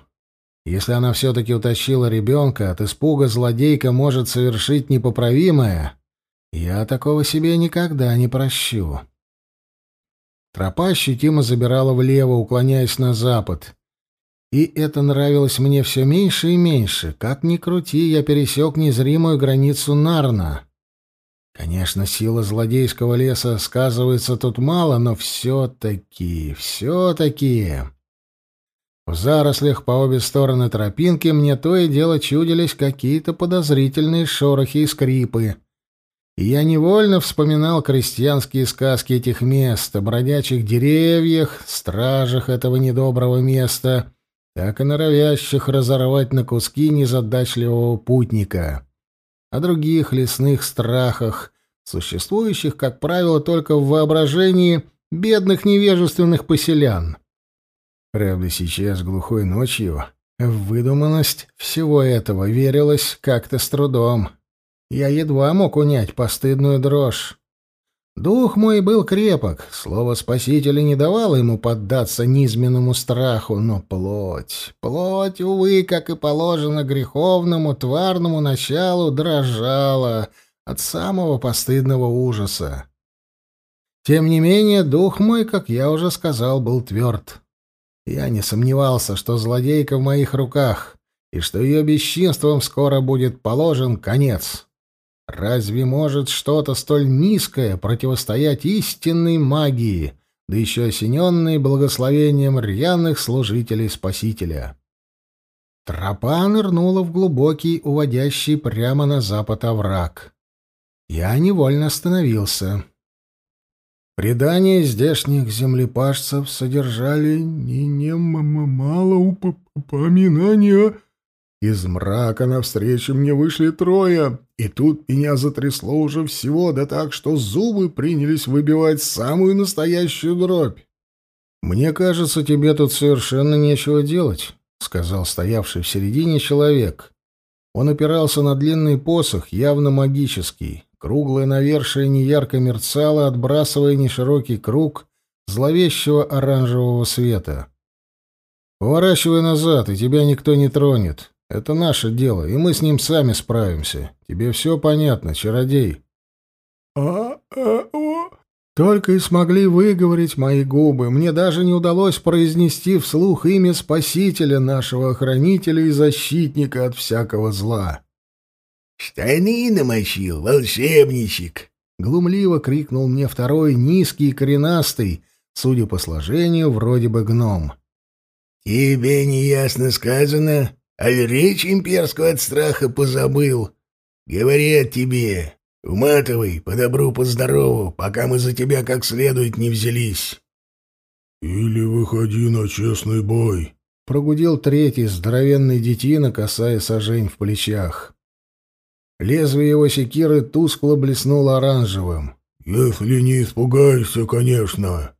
Если она все-таки утащила ребенка, от испуга злодейка может совершить непоправимое. Я такого себе никогда не прощу. Тропа ощутимо забирала влево, уклоняясь на запад. И это нравилось мне все меньше и меньше. Как ни крути, я пересек незримую границу Нарна. Конечно, сила злодейского леса сказывается тут мало, но все-таки, все-таки... В зарослях по обе стороны тропинки мне то и дело чудились какие-то подозрительные шорохи и скрипы. И я невольно вспоминал крестьянские сказки этих мест, о бродячих деревьях, стражах этого недоброго места, так и норовящих разорвать на куски незадачливого путника о других лесных страхах, существующих, как правило, только в воображении бедных невежественных поселян. Правда, сейчас, глухой ночью, в выдуманность всего этого верилось как-то с трудом. Я едва мог унять постыдную дрожь. Дух мой был крепок, слово Спасителя не давало ему поддаться низменному страху, но плоть, плоть, увы, как и положено греховному, тварному началу, дрожала от самого постыдного ужаса. Тем не менее, дух мой, как я уже сказал, был тверд. Я не сомневался, что злодейка в моих руках, и что ее бесчинством скоро будет положен конец. Разве может что-то столь низкое противостоять истинной магии, да еще осененной благословением рьяных служителей Спасителя? Тропа нырнула в глубокий, уводящий прямо на запад овраг. Я невольно остановился. Предания здешних землепашцев содержали не немало упоминания из мрака навстречу мне вышли трое, и тут меня затрясло уже всего, да так, что зубы принялись выбивать самую настоящую дробь. «Мне кажется, тебе тут совершенно нечего делать», — сказал стоявший в середине человек. Он опирался на длинный посох, явно магический. Круглое навершие неярко мерцало, отбрасывая неширокий круг зловещего оранжевого света. «Поворачивай назад, и тебя никто не тронет. Это наше дело, и мы с ним сами справимся. Тебе все понятно, чародей?» «А, а, о...» Только и смогли выговорить мои губы. Мне даже не удалось произнести вслух имя Спасителя, нашего охранителя и защитника от всякого зла. «Штаны намочил, волшебничек!» — глумливо крикнул мне второй, низкий и коренастый, судя по сложению, вроде бы гном. «Тебе неясно сказано, а речь имперскую от страха позабыл. Говорят тебе, уматывай, по добру, по здорову, пока мы за тебя как следует не взялись. Или выходи на честный бой, — прогудел третий здоровенный детина, касая сажень в плечах. Лезвие его секиры тускло блеснуло оранжевым. «Если не испугаешься, конечно».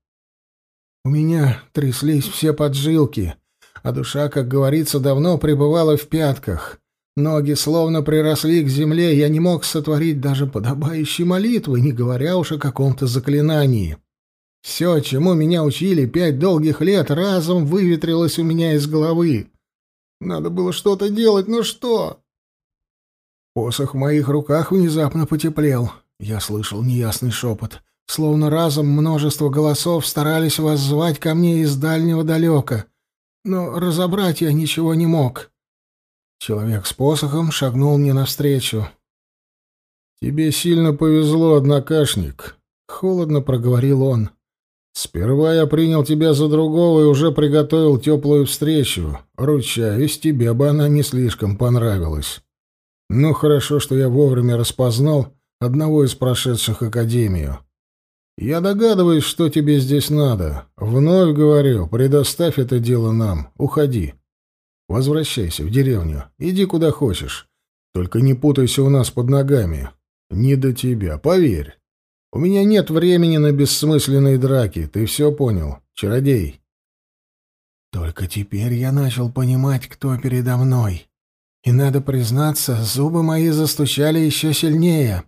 У меня тряслись все поджилки, а душа, как говорится, давно пребывала в пятках. Ноги словно приросли к земле, я не мог сотворить даже подобающей молитвы, не говоря уж о каком-то заклинании. Все, чему меня учили пять долгих лет, разом выветрилось у меня из головы. Надо было что-то делать, но что? Посох в моих руках внезапно потеплел. Я слышал неясный шепот. Словно разом множество голосов старались воззвать ко мне из дальнего далека. Но разобрать я ничего не мог. Человек с посохом шагнул мне навстречу. «Тебе сильно повезло, однокашник», — холодно проговорил он. Сперва я принял тебя за другого и уже приготовил теплую встречу. Ручаюсь, тебе бы она не слишком понравилась. Ну, хорошо, что я вовремя распознал одного из прошедших академию. Я догадываюсь, что тебе здесь надо. Вновь говорю, предоставь это дело нам. Уходи. Возвращайся в деревню. Иди куда хочешь. Только не путайся у нас под ногами. Не до тебя, поверь. У меня нет времени на бессмысленные драки, ты все понял, чародей. Только теперь я начал понимать, кто передо мной. И, надо признаться, зубы мои застучали еще сильнее.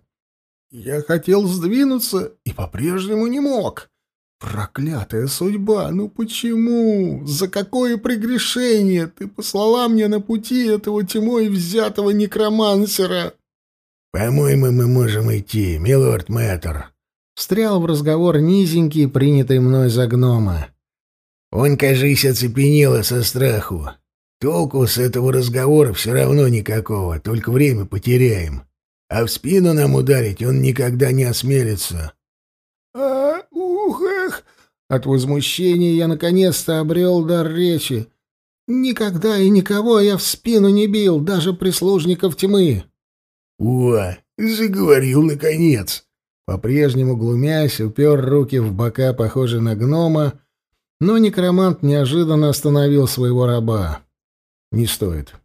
Я хотел сдвинуться и по-прежнему не мог. Проклятая судьба, ну почему? За какое прегрешение ты послала мне на пути этого тьмой взятого некромансера? «По-моему, мы можем идти, милорд Мэтр», Встрял в разговор низенький, принятый мной за гнома. Он, кажись, оцепенело со страху. Толку с этого разговора все равно никакого, только время потеряем. А в спину нам ударить он никогда не осмелится. А, ух, эх! От возмущения я наконец-то обрел дар речи. Никогда и никого я в спину не бил, даже прислужников тьмы. О, заговорил наконец. По-прежнему глумясь, упер руки в бока, похожий на гнома, но некромант неожиданно остановил своего раба. «Не стоит.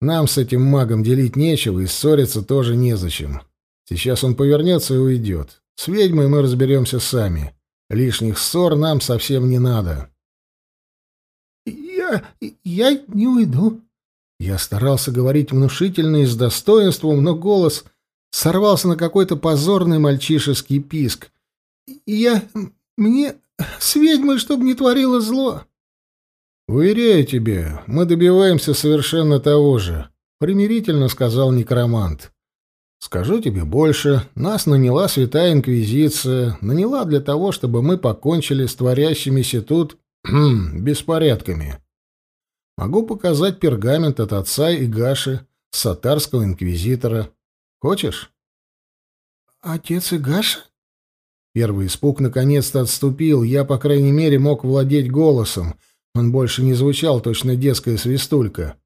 Нам с этим магом делить нечего, и ссориться тоже незачем. Сейчас он повернется и уйдет. С ведьмой мы разберемся сами. Лишних ссор нам совсем не надо». «Я... я не уйду». Я старался говорить внушительно и с достоинством, но голос сорвался на какой-то позорный мальчишеский писк. «Я... мне... с ведьмой, чтобы не творила зло». «Уверяю тебе, мы добиваемся совершенно того же», — примирительно сказал некромант. «Скажу тебе больше. Нас наняла Святая Инквизиция, наняла для того, чтобы мы покончили с творящимися тут (clears throat) беспорядками. Могу показать пергамент от отца и Гаши, сатарского инквизитора. Хочешь? Отец и Гаша? Первый испуг наконец-то отступил. Я, по крайней мере, мог владеть голосом. Он больше не звучал, точно детская свистулька.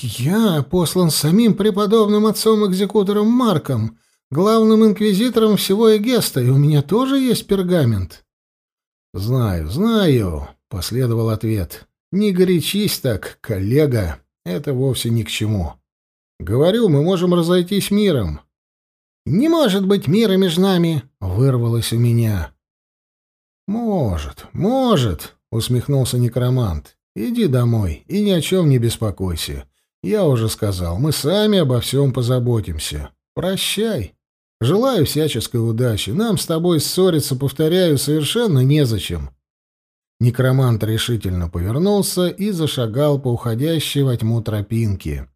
«Я послан самим преподобным отцом-экзекутором Марком, главным инквизитором всего Эгеста, и у меня тоже есть пергамент». «Знаю, знаю», — последовал ответ. «Не горячись так, коллега, это вовсе ни к чему». Говорю, мы можем разойтись миром. Не может быть мира между нами, вырвалось у меня. Может, может, усмехнулся некромант. Иди домой и ни о чем не беспокойся. Я уже сказал, мы сами обо всем позаботимся. Прощай. Желаю всяческой удачи. Нам с тобой ссориться, повторяю, совершенно незачем. Некромант решительно повернулся и зашагал по уходящей во тьму тропинке.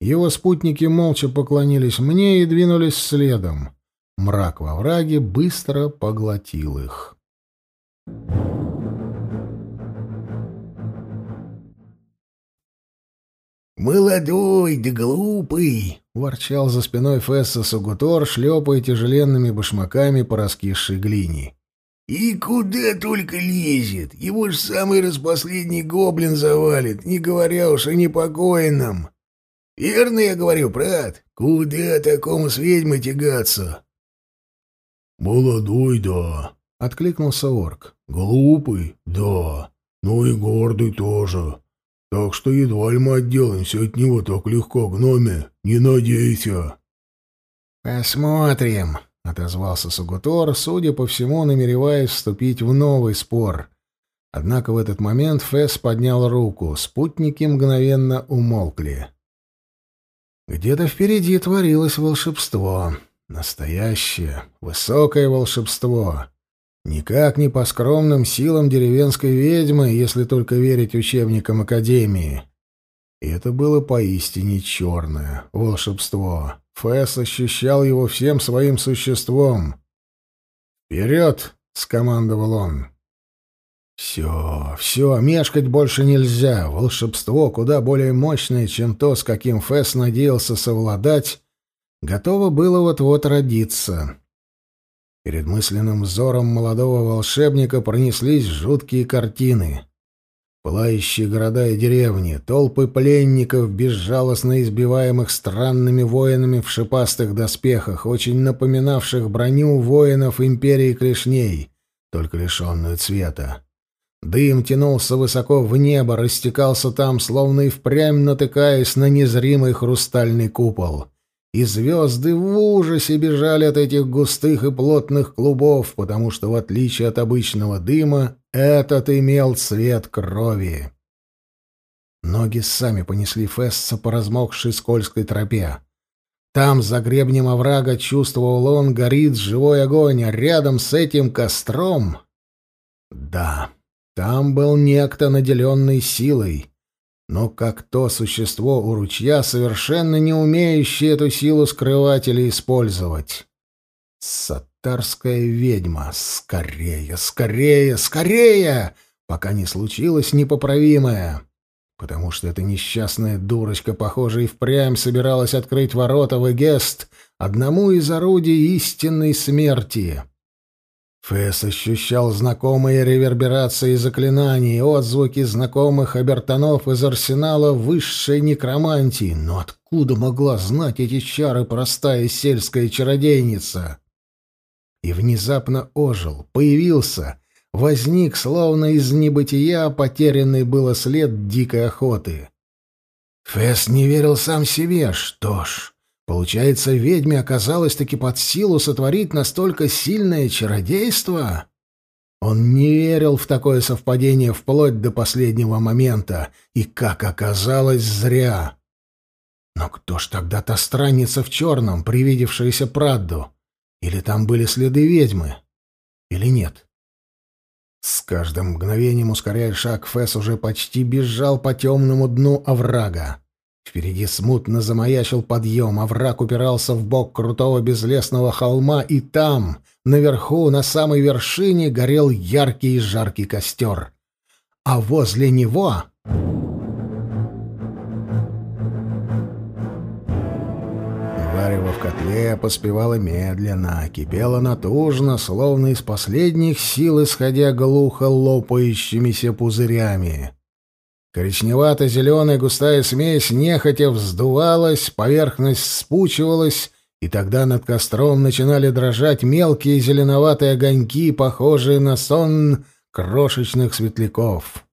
Его спутники молча поклонились мне и двинулись следом. Мрак во враге быстро поглотил их. «Молодой да глупый!» — ворчал за спиной Фесса Сугутор, шлепая тяжеленными башмаками по раскисшей глине. «И куда только лезет! Его ж самый распоследний гоблин завалит, не говоря уж о непокоенном!» Верно я говорю, брат? Куда такому с ведьмой тягаться? Молодой, да, откликнулся орк. Глупый, да, ну и гордый тоже. Так что едва ли мы отделаемся от него так легко, гноме. Не надейся. Посмотрим, отозвался Сугутор, судя по всему, намереваясь вступить в новый спор. Однако в этот момент Фэс поднял руку, спутники мгновенно умолкли. Где-то впереди творилось волшебство. Настоящее, высокое волшебство. Никак не по скромным силам деревенской ведьмы, если только верить учебникам Академии. И это было поистине черное волшебство. Фэс ощущал его всем своим существом. «Вперед!» — скомандовал он. Все, все, мешкать больше нельзя. Волшебство, куда более мощное, чем то, с каким Фэс надеялся совладать, готово было вот-вот родиться. Перед мысленным взором молодого волшебника пронеслись жуткие картины. Пылающие города и деревни, толпы пленников, безжалостно избиваемых странными воинами в шипастых доспехах, очень напоминавших броню воинов империи клешней, только лишенную цвета. Дым тянулся высоко в небо, растекался там, словно и впрямь натыкаясь на незримый хрустальный купол — и звезды в ужасе бежали от этих густых и плотных клубов, потому что, в отличие от обычного дыма, этот имел цвет крови. Ноги сами понесли Фесса по размокшей скользкой тропе. Там, за гребнем оврага, чувствовал он, горит живой огонь, а рядом с этим костром... Да, там был некто, наделенный силой, но как то существо у ручья, совершенно не умеющее эту силу скрывать или использовать. Сатарская ведьма. Скорее, скорее, скорее! Пока не случилось непоправимое. Потому что эта несчастная дурочка, похоже, и впрямь собиралась открыть ворота в Эгест одному из орудий истинной смерти. Фэс ощущал знакомые реверберации заклинаний, отзвуки знакомых обертонов из арсенала высшей некромантии. Но откуда могла знать эти чары простая сельская чародейница? И внезапно ожил, появился, возник, словно из небытия потерянный было след дикой охоты. Фэс не верил сам себе. Что ж, Получается, ведьме оказалось-таки под силу сотворить настолько сильное чародейство? Он не верил в такое совпадение вплоть до последнего момента, и, как оказалось, зря. Но кто ж тогда та странница в черном, привидевшаяся Прадду? Или там были следы ведьмы? Или нет? С каждым мгновением, ускоряя шаг, Фэс уже почти бежал по темному дну оврага. Впереди смутно замаячил подъем, а враг упирался в бок крутого безлесного холма, и там, наверху, на самой вершине, горел яркий и жаркий костер. А возле него... Варево в котле поспевало медленно, кипело натужно, словно из последних сил, исходя глухо лопающимися пузырями. Коричневато-зеленая густая смесь нехотя вздувалась, поверхность спучивалась, и тогда над костром начинали дрожать мелкие зеленоватые огоньки, похожие на сон крошечных светляков.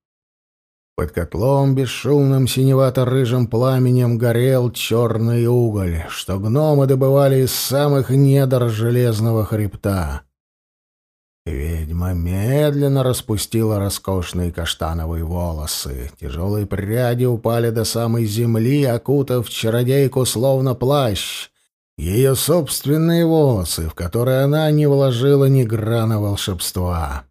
Под котлом бесшумным синевато-рыжим пламенем горел черный уголь, что гномы добывали из самых недр железного хребта. Ведьма медленно распустила роскошные каштановые волосы. Тяжелые пряди упали до самой земли, окутав чародейку словно плащ. Ее собственные волосы, в которые она не вложила ни грана волшебства.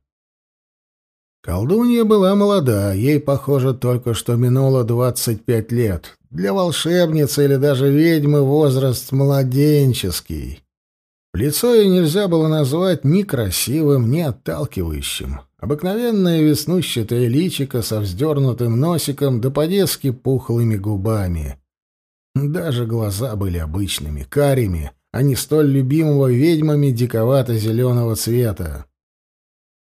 Колдунья была молода, ей, похоже, только что минуло двадцать пять лет. Для волшебницы или даже ведьмы возраст младенческий. Лицо ее нельзя было назвать ни красивым, ни отталкивающим. Обыкновенное веснущатое личико со вздернутым носиком да по-детски пухлыми губами. Даже глаза были обычными, карими, а не столь любимого ведьмами диковато-зеленого цвета.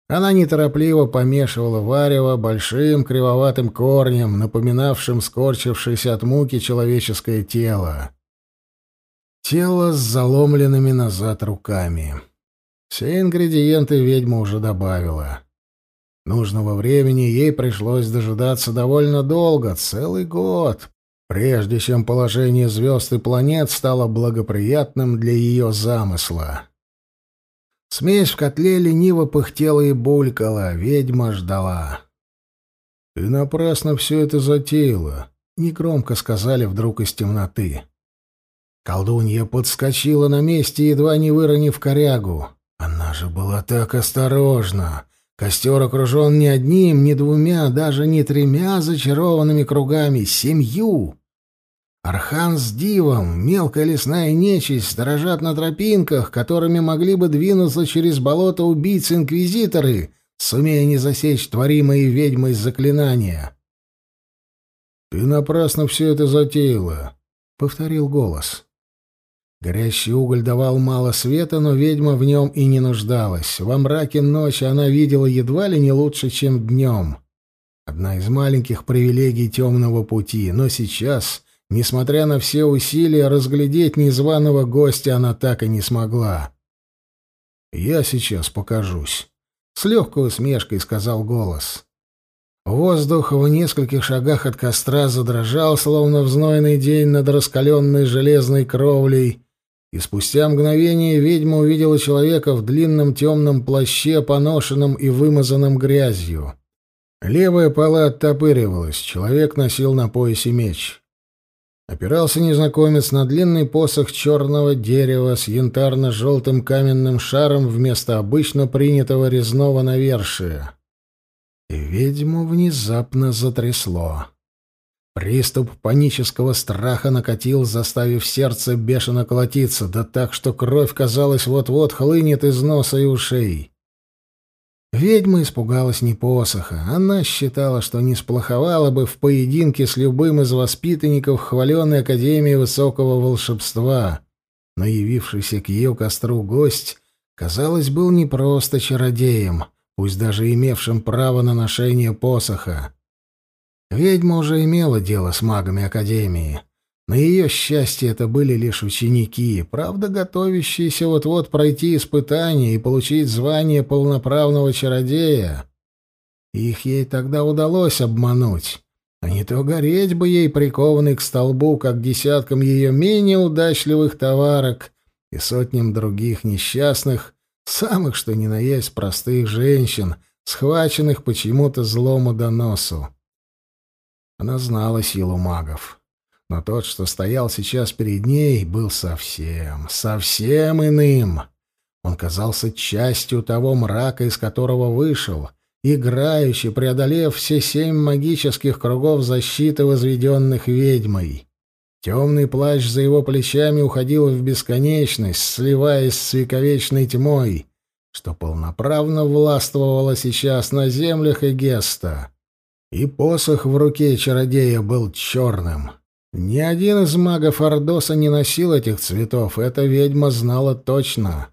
Она неторопливо помешивала варево большим кривоватым корнем, напоминавшим скорчившееся от муки человеческое тело. Тело с заломленными назад руками. Все ингредиенты ведьма уже добавила. Нужного времени ей пришлось дожидаться довольно долго, целый год, прежде чем положение звезд и планет стало благоприятным для ее замысла. Смесь в котле лениво пыхтела и булькала, ведьма ждала. «Ты напрасно все это затеяла», — негромко сказали вдруг из темноты. Колдунья подскочила на месте, едва не выронив корягу. Она же была так осторожна. Костер окружен не одним, не двумя, даже не тремя зачарованными кругами, семью. Архан с Дивом, мелкая лесная нечисть, сторожат на тропинках, которыми могли бы двинуться через болото убийцы-инквизиторы, сумея не засечь творимые ведьмой заклинания. «Ты напрасно все это затеяла», — повторил голос. Горящий уголь давал мало света, но ведьма в нем и не нуждалась. Во мраке ночи она видела едва ли не лучше, чем днем. Одна из маленьких привилегий темного пути, но сейчас, несмотря на все усилия, разглядеть незваного гостя она так и не смогла. «Я сейчас покажусь», — с легкой усмешкой сказал голос. Воздух в нескольких шагах от костра задрожал, словно в знойный день над раскаленной железной кровлей, и спустя мгновение ведьма увидела человека в длинном темном плаще, поношенном и вымазанном грязью. Левая пола оттопыривалась, человек носил на поясе меч. Опирался незнакомец на длинный посох черного дерева с янтарно-желтым каменным шаром вместо обычно принятого резного навершия. И ведьму внезапно затрясло. Приступ панического страха накатил, заставив сердце бешено колотиться, да так, что кровь, казалось, вот-вот хлынет из носа и ушей. Ведьма испугалась не посоха. Она считала, что не сплоховала бы в поединке с любым из воспитанников хваленной Академии Высокого Волшебства. Но явившийся к ее костру гость, казалось, был не просто чародеем, пусть даже имевшим право на ношение посоха. Ведьма уже имела дело с магами Академии. На ее счастье это были лишь ученики, правда, готовящиеся вот-вот пройти испытание и получить звание полноправного чародея. Их ей тогда удалось обмануть, а не то гореть бы ей прикованной к столбу, как десяткам ее менее удачливых товарок и сотням других несчастных, самых что ни на есть простых женщин, схваченных почему-то злому доносу. Она знала силу магов. Но тот, что стоял сейчас перед ней, был совсем, совсем иным. Он казался частью того мрака, из которого вышел, играющий, преодолев все семь магических кругов защиты, возведенных ведьмой. Темный плащ за его плечами уходил в бесконечность, сливаясь с вековечной тьмой, что полноправно властвовало сейчас на землях Эгеста. И посох в руке чародея был черным. Ни один из магов Ордоса не носил этих цветов, эта ведьма знала точно.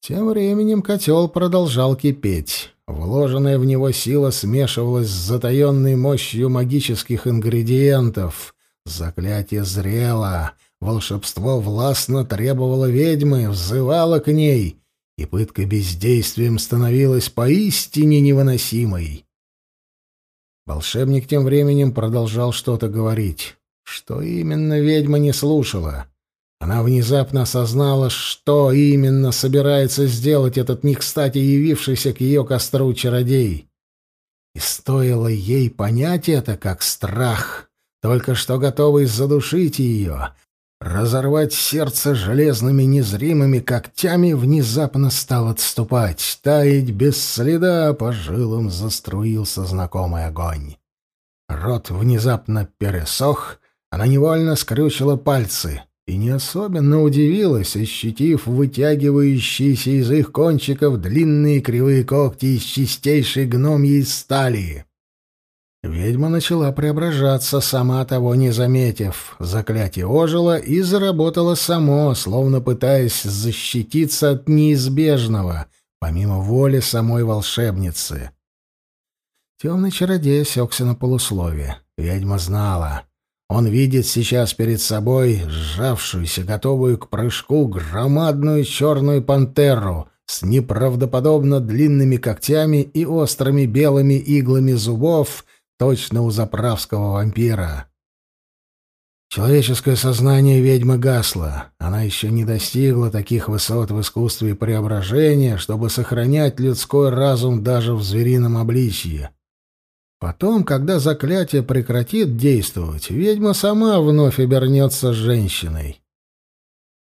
Тем временем котел продолжал кипеть. Вложенная в него сила смешивалась с затаенной мощью магических ингредиентов. Заклятие зрело, волшебство властно требовало ведьмы, взывало к ней, и пытка бездействием становилась поистине невыносимой. Волшебник тем временем продолжал что-то говорить. Что именно ведьма не слушала? Она внезапно осознала, что именно собирается сделать этот не кстати явившийся к ее костру чародей. И стоило ей понять это как страх, только что готовый задушить ее, Разорвать сердце железными незримыми когтями внезапно стал отступать, таять без следа, по жилам заструился знакомый огонь. Рот внезапно пересох, она невольно скрючила пальцы и не особенно удивилась, ощутив вытягивающиеся из их кончиков длинные кривые когти из чистейшей гномьей стали. Ведьма начала преображаться, сама того не заметив. Заклятие ожило и заработало само, словно пытаясь защититься от неизбежного, помимо воли самой волшебницы. Темный чародей осекся на полуслове. Ведьма знала. Он видит сейчас перед собой сжавшуюся, готовую к прыжку, громадную черную пантеру с неправдоподобно длинными когтями и острыми белыми иглами зубов — Точно у заправского вампира. Человеческое сознание ведьмы гасло. Она еще не достигла таких высот в искусстве преображения, чтобы сохранять людской разум даже в зверином обличье. Потом, когда заклятие прекратит действовать, ведьма сама вновь обернется женщиной.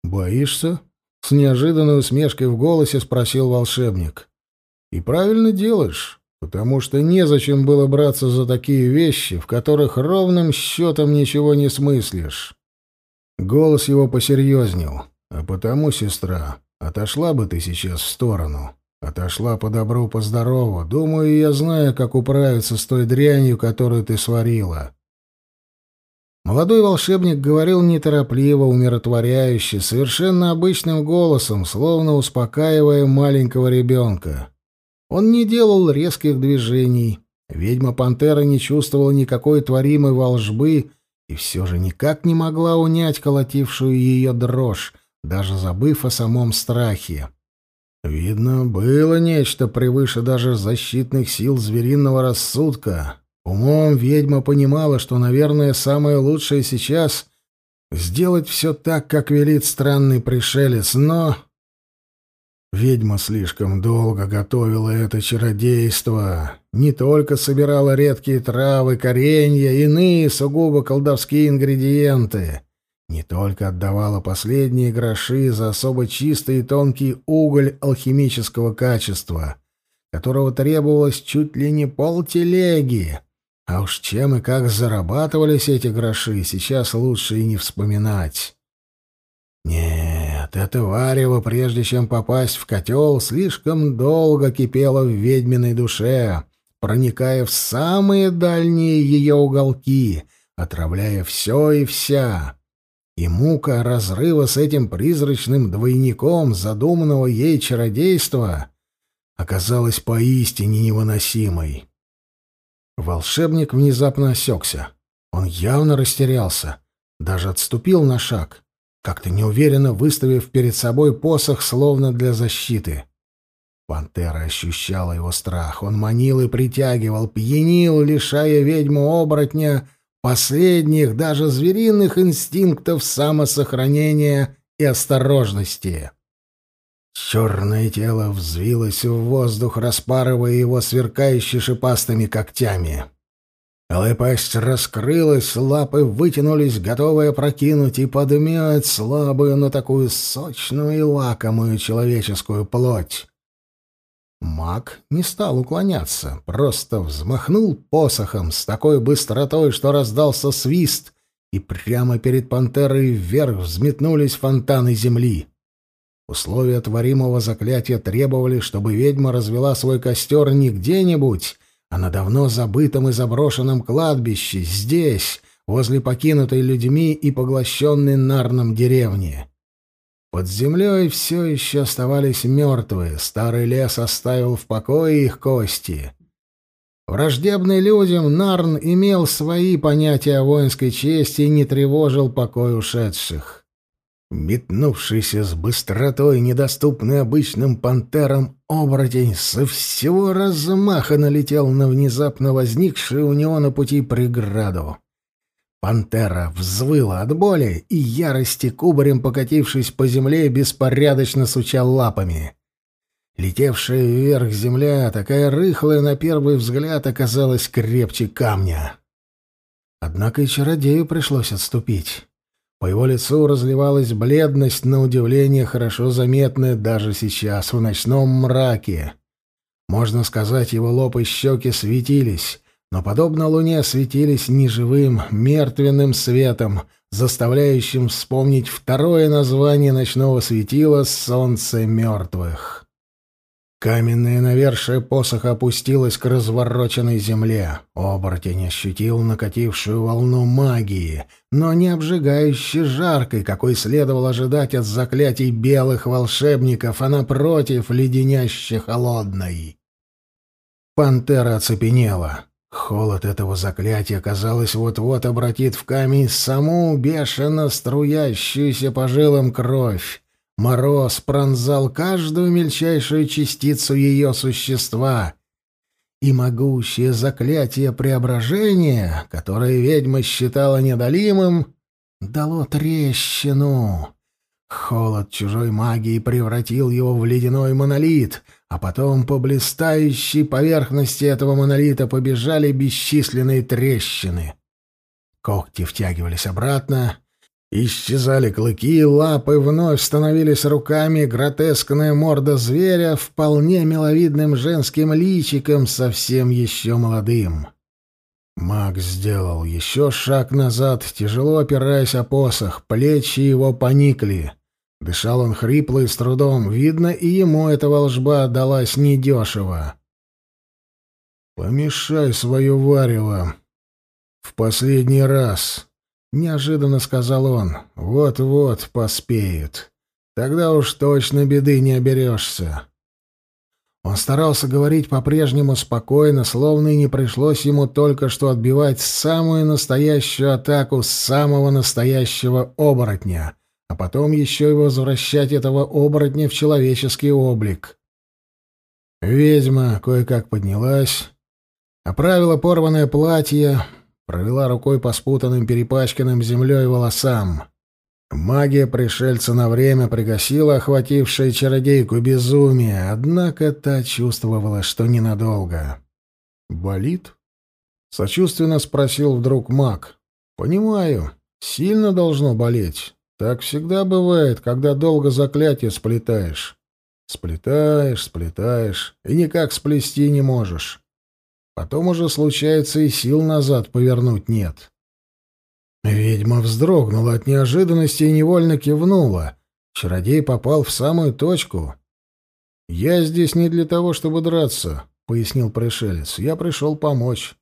«Боишься?» — с неожиданной усмешкой в голосе спросил волшебник. «И правильно делаешь, потому что незачем было браться за такие вещи, в которых ровным счетом ничего не смыслишь». Голос его посерьезнел. «А потому, сестра, отошла бы ты сейчас в сторону. Отошла по добру, по здорову. Думаю, я знаю, как управиться с той дрянью, которую ты сварила». Молодой волшебник говорил неторопливо, умиротворяюще, совершенно обычным голосом, словно успокаивая маленького ребенка. Он не делал резких движений. Ведьма-пантера не чувствовала никакой творимой волжбы и все же никак не могла унять колотившую ее дрожь, даже забыв о самом страхе. Видно, было нечто превыше даже защитных сил звериного рассудка. Умом ведьма понимала, что, наверное, самое лучшее сейчас — сделать все так, как велит странный пришелец, но... Ведьма слишком долго готовила это чародейство. Не только собирала редкие травы, коренья, иные сугубо колдовские ингредиенты. Не только отдавала последние гроши за особо чистый и тонкий уголь алхимического качества, которого требовалось чуть ли не полтелеги, а уж чем и как зарабатывались эти гроши, сейчас лучше и не вспоминать. Нет, это варево, прежде чем попасть в котел, слишком долго кипело в ведьминой душе, проникая в самые дальние ее уголки, отравляя все и вся. И мука разрыва с этим призрачным двойником задуманного ей чародейства оказалась поистине невыносимой. Волшебник внезапно осекся. Он явно растерялся, даже отступил на шаг, как-то неуверенно выставив перед собой посох, словно для защиты. Пантера ощущала его страх. Он манил и притягивал, пьянил, лишая ведьму-оборотня последних, даже звериных инстинктов самосохранения и осторожности. Черное тело взвилось в воздух, распарывая его сверкающими шипастыми когтями. Алая пасть раскрылась, лапы вытянулись, готовые прокинуть и подмять слабую, но такую сочную и лакомую человеческую плоть. Маг не стал уклоняться, просто взмахнул посохом с такой быстротой, что раздался свист, и прямо перед пантерой вверх взметнулись фонтаны земли. Условия творимого заклятия требовали, чтобы ведьма развела свой костер не где-нибудь, а на давно забытом и заброшенном кладбище, здесь, возле покинутой людьми и поглощенной нарном деревни. Под землей все еще оставались мертвые, старый лес оставил в покое их кости. Враждебный людям Нарн имел свои понятия о воинской чести и не тревожил покой ушедших. Метнувшийся с быстротой, недоступной обычным пантерам, оборотень со всего размаха налетел на внезапно возникшую у него на пути преграду. Пантера взвыла от боли и ярости, кубарем покатившись по земле, беспорядочно сучал лапами. Летевшая вверх земля, такая рыхлая на первый взгляд, оказалась крепче камня. Однако и чародею пришлось отступить. По его лицу разливалась бледность, на удивление хорошо заметная даже сейчас, в ночном мраке. Можно сказать, его лоб и щеки светились, но, подобно луне, светились неживым, мертвенным светом, заставляющим вспомнить второе название ночного светила «Солнце мертвых». Каменное навершие посоха опустилось к развороченной земле. Оборотень ощутил накатившую волну магии, но не обжигающей жаркой, какой следовало ожидать от заклятий белых волшебников, а напротив леденяще холодной. Пантера оцепенела. Холод этого заклятия, казалось, вот-вот обратит в камень саму бешено струящуюся по жилам кровь. Мороз пронзал каждую мельчайшую частицу ее существа, и могущее заклятие преображения, которое ведьма считала недолимым, дало трещину. Холод чужой магии превратил его в ледяной монолит, а потом по блистающей поверхности этого монолита побежали бесчисленные трещины. Когти втягивались обратно, Исчезали клыки, лапы вновь становились руками, гротескная морда зверя вполне миловидным женским личиком, совсем еще молодым. Маг сделал еще шаг назад, тяжело опираясь о посох, плечи его поникли. Дышал он хрипло и с трудом, видно, и ему эта волжба далась недешево. «Помешай свое варево. В последний раз», — неожиданно сказал он. «Вот-вот поспеет. Тогда уж точно беды не оберешься». Он старался говорить по-прежнему спокойно, словно и не пришлось ему только что отбивать самую настоящую атаку с самого настоящего оборотня, а потом еще и возвращать этого оборотня в человеческий облик. Ведьма кое-как поднялась, оправила порванное платье, провела рукой по спутанным перепачканным землей волосам. Магия пришельца на время пригасила охватившее чародейку безумие, однако та чувствовала, что ненадолго. «Болит?» — сочувственно спросил вдруг маг. «Понимаю, сильно должно болеть. Так всегда бывает, когда долго заклятие сплетаешь. Сплетаешь, сплетаешь, и никак сплести не можешь. Потом уже случается и сил назад повернуть нет». Ведьма вздрогнула от неожиданности и невольно кивнула. Чародей попал в самую точку. «Я здесь не для того, чтобы драться», — пояснил пришелец. «Я пришел помочь.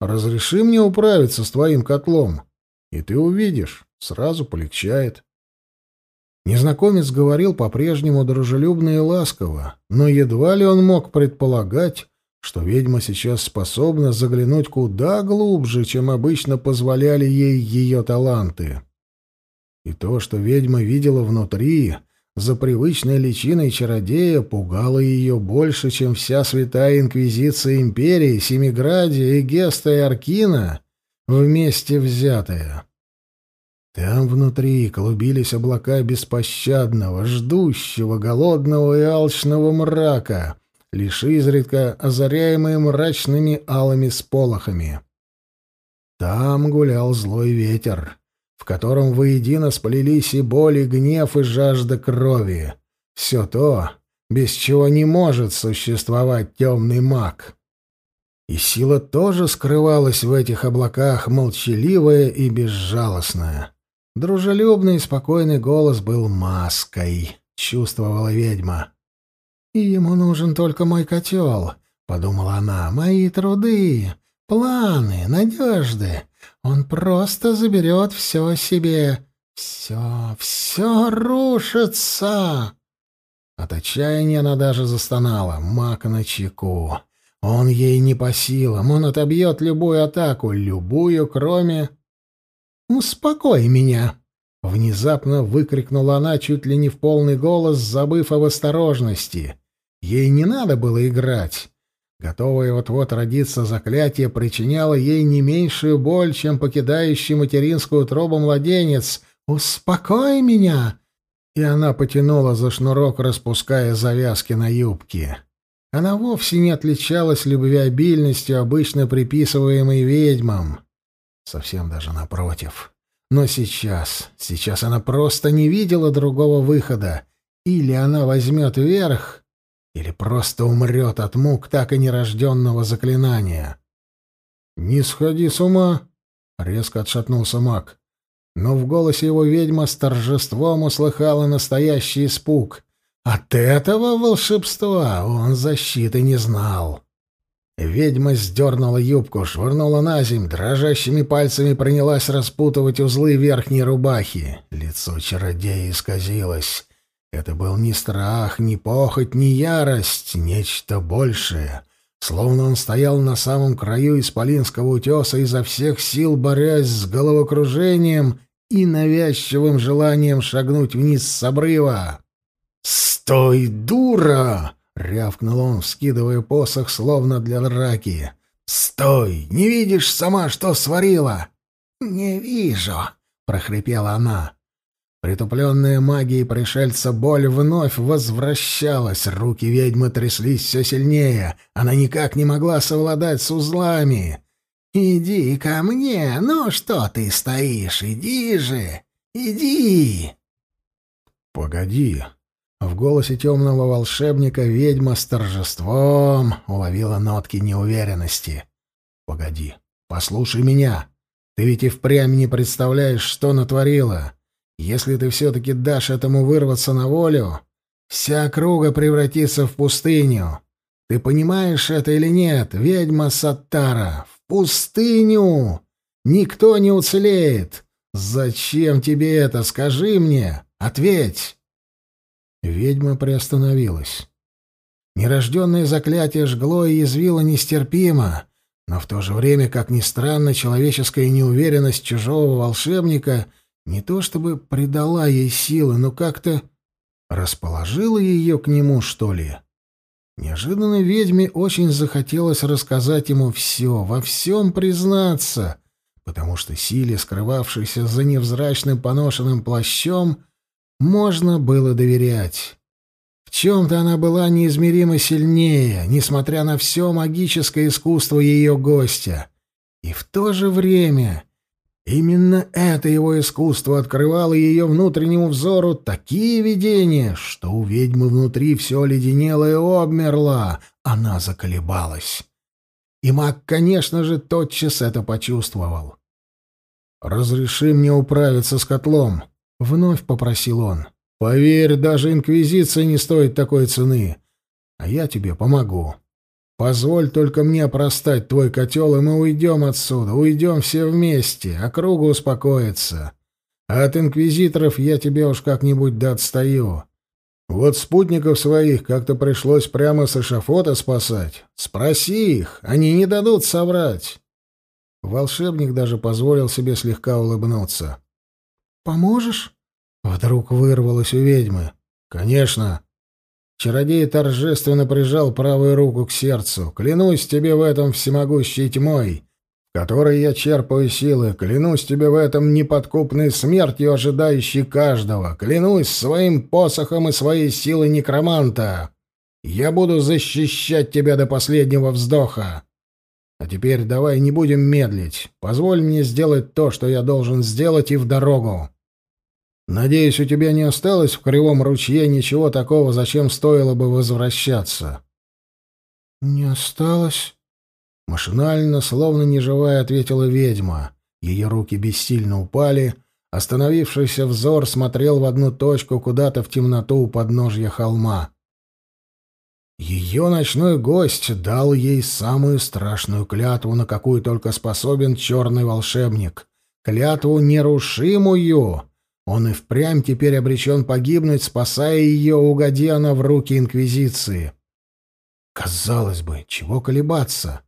Разреши мне управиться с твоим котлом, и ты увидишь, сразу полегчает». Незнакомец говорил по-прежнему дружелюбно и ласково, но едва ли он мог предполагать, что ведьма сейчас способна заглянуть куда глубже, чем обычно позволяли ей ее таланты. И то, что ведьма видела внутри, за привычной личиной чародея, пугало ее больше, чем вся святая инквизиция империи, Семиградия, Эгеста и Аркина вместе взятая. Там внутри клубились облака беспощадного, ждущего, голодного и алчного мрака, лишь изредка озаряемые мрачными алыми сполохами. Там гулял злой ветер, в котором воедино сплелись и боль, и гнев, и жажда крови. Все то, без чего не может существовать темный маг. И сила тоже скрывалась в этих облаках, молчаливая и безжалостная. Дружелюбный и спокойный голос был маской, чувствовала ведьма. И ему нужен только мой котел, — подумала она, — мои труды, планы, надежды. Он просто заберет все себе. Все, все рушится. От отчаяния она даже застонала. Мак на чеку. Он ей не по силам, он отобьет любую атаку, любую, кроме... «Успокой меня!» Внезапно выкрикнула она чуть ли не в полный голос, забыв об осторожности. Ей не надо было играть. Готовое вот-вот родиться заклятие причиняло ей не меньшую боль, чем покидающий материнскую тробу младенец. «Успокой меня!» И она потянула за шнурок, распуская завязки на юбке. Она вовсе не отличалась любвеобильностью, обычно приписываемой ведьмам. Совсем даже напротив. Но сейчас, сейчас она просто не видела другого выхода. Или она возьмет верх, или просто умрет от мук так и нерожденного заклинания. «Не сходи с ума!» — резко отшатнулся маг. Но в голосе его ведьма с торжеством услыхала настоящий испуг. От этого волшебства он защиты не знал. Ведьма сдернула юбку, швырнула на земь, дрожащими пальцами принялась распутывать узлы верхней рубахи. Лицо чародея исказилось. Это был не страх, не похоть, не ярость, нечто большее. Словно он стоял на самом краю исполинского утеса изо всех сил, борясь с головокружением и навязчивым желанием шагнуть вниз с обрыва. «Стой, дура!» — рявкнул он, вскидывая посох, словно для драки. «Стой! Не видишь сама, что сварила?» «Не вижу!» — прохрипела она. Притупленная магией пришельца боль вновь возвращалась, руки ведьмы тряслись все сильнее, она никак не могла совладать с узлами. «Иди ко мне, ну что ты стоишь, иди же! Иди!» «Погоди!» В голосе темного волшебника ведьма с торжеством уловила нотки неуверенности. «Погоди, послушай меня. Ты ведь и впрямь не представляешь, что натворила. Если ты все-таки дашь этому вырваться на волю, вся округа превратится в пустыню. Ты понимаешь это или нет, ведьма Саттара? В пустыню! Никто не уцелеет! Зачем тебе это, скажи мне? Ответь!» Ведьма приостановилась. Нерожденное заклятие жгло и язвило нестерпимо, но в то же время, как ни странно, человеческая неуверенность чужого волшебника не то чтобы придала ей силы, но как-то расположила ее к нему, что ли. Неожиданно ведьме очень захотелось рассказать ему все, во всем признаться, потому что силе, скрывавшейся за невзрачным поношенным плащом, можно было доверять. В чем-то она была неизмеримо сильнее, несмотря на все магическое искусство ее гостя. И в то же время именно это его искусство открывало ее внутреннему взору такие видения, что у ведьмы внутри все леденело и обмерло, она заколебалась. И маг, конечно же, тотчас это почувствовал. «Разреши мне управиться с котлом», — вновь попросил он. «Поверь, даже Инквизиция не стоит такой цены. А я тебе помогу. Позволь только мне простать твой котел, и мы уйдем отсюда, уйдем все вместе, а кругу успокоится. А от инквизиторов я тебе уж как-нибудь да отстаю. Вот спутников своих как-то пришлось прямо с эшафота спасать. Спроси их, они не дадут соврать». Волшебник даже позволил себе слегка улыбнуться. «Поможешь?» Вдруг вырвалось у ведьмы. «Конечно!» Чародей торжественно прижал правую руку к сердцу. «Клянусь тебе в этом всемогущей тьмой, в которой я черпаю силы. Клянусь тебе в этом неподкупной смертью, ожидающей каждого. Клянусь своим посохом и своей силой некроманта. Я буду защищать тебя до последнего вздоха. А теперь давай не будем медлить. Позволь мне сделать то, что я должен сделать, и в дорогу». Надеюсь, у тебя не осталось в Кривом ручье ничего такого, зачем стоило бы возвращаться. Не осталось. Машинально, словно неживая, ответила ведьма. Ее руки бессильно упали, остановившийся взор смотрел в одну точку куда-то в темноту у подножья холма. Ее ночной гость дал ей самую страшную клятву, на какую только способен черный волшебник. Клятву нерушимую, он и впрямь теперь обречен погибнуть, спасая ее, угоди она в руки Инквизиции. Казалось бы, чего колебаться?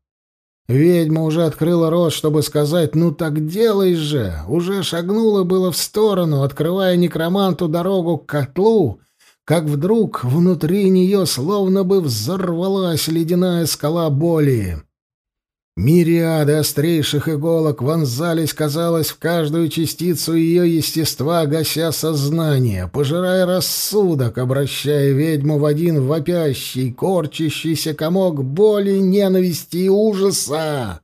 Ведьма уже открыла рот, чтобы сказать «ну так делай же!» Уже шагнула было в сторону, открывая некроманту дорогу к котлу, как вдруг внутри нее словно бы взорвалась ледяная скала боли. Мириады острейших иголок вонзались, казалось, в каждую частицу ее естества, гася сознание, пожирая рассудок, обращая ведьму в один вопящий, корчащийся комок боли, ненависти и ужаса.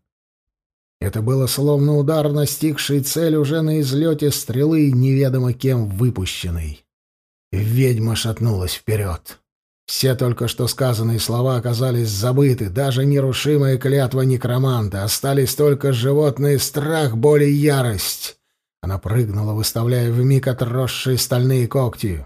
Это было словно удар, настигший цель уже на излете стрелы, неведомо кем выпущенной. Ведьма шатнулась вперед. Все только что сказанные слова оказались забыты, даже нерушимая клятва некроманта. Остались только животный страх, боль и ярость. Она прыгнула, выставляя вмиг отросшие стальные когти.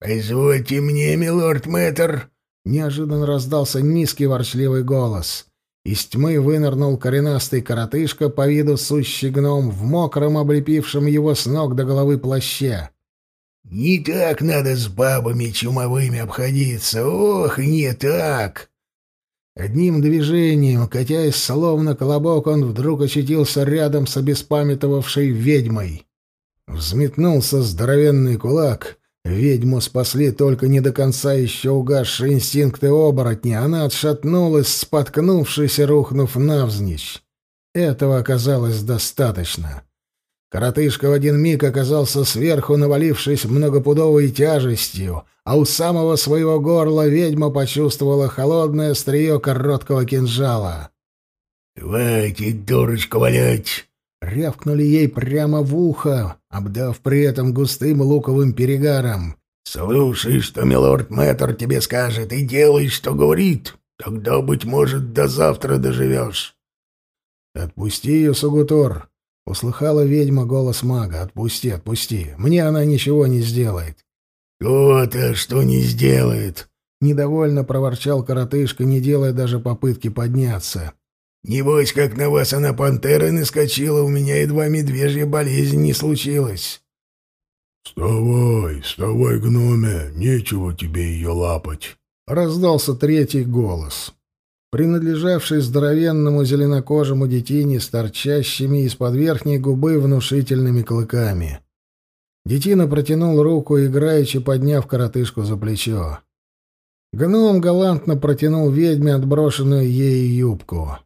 «Позвольте мне, милорд Мэтр!» Неожиданно раздался низкий ворчливый голос. Из тьмы вынырнул коренастый коротышка по виду сущий гном в мокром, облепившем его с ног до головы плаще. Не так надо с бабами чумовыми обходиться. Ох, не так. Одним движением, катясь словно колобок, он вдруг очутился рядом с обеспамятовавшей ведьмой. Взметнулся здоровенный кулак. Ведьму спасли только не до конца еще угасшие инстинкты оборотни. Она отшатнулась, споткнувшись и рухнув навзничь. Этого оказалось достаточно. Коротышка в один миг оказался сверху, навалившись многопудовой тяжестью, а у самого своего горла ведьма почувствовала холодное острие короткого кинжала. «Хватит, дурочку, валять!» рявкнули ей прямо в ухо, обдав при этом густым луковым перегаром. «Слушай, что милорд Мэтр тебе скажет, и делай, что говорит. Тогда, быть может, до завтра доживешь». «Отпусти ее, Сугутор!» — услыхала ведьма голос мага. «Отпусти, отпусти! Мне она ничего не сделает!» «То-то, что не сделает!» — недовольно проворчал коротышка, не делая даже попытки подняться. «Небось, как на вас она пантера наскочила, у меня едва медвежья болезнь не случилась». «Вставай, вставай, гноме, нечего тебе ее лапать», — раздался третий голос, принадлежавший здоровенному зеленокожему детине с торчащими из-под верхней губы внушительными клыками. Детина протянул руку, играючи подняв коротышку за плечо. Гном галантно протянул ведьме отброшенную ей юбку.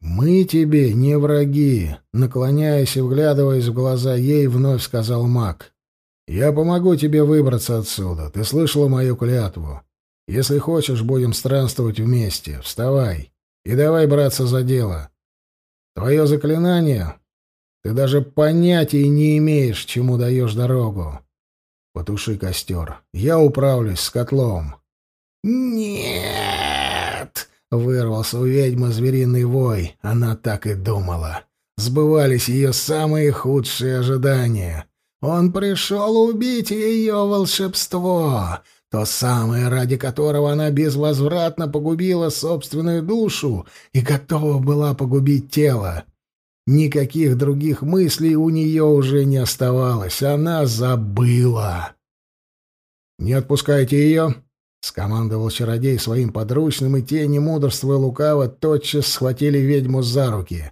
«Мы тебе не враги», — наклоняясь и вглядываясь в глаза ей, вновь сказал маг. «Я помогу тебе выбраться отсюда. Ты слышала мою клятву. Если хочешь, будем странствовать вместе. Вставай и давай браться за дело. Твое заклинание... Ты даже понятия не имеешь, чему даешь дорогу. Потуши костер. Я управлюсь с котлом». «Нет!» Вырвался у ведьмы звериный вой. Она так и думала. Сбывались ее самые худшие ожидания. Он пришел убить ее волшебство, то самое, ради которого она безвозвратно погубила собственную душу и готова была погубить тело. Никаких других мыслей у нее уже не оставалось. Она забыла. «Не отпускайте ее!» — скомандовал чародей своим подручным, и те, не мудрствуя лукаво, тотчас схватили ведьму за руки.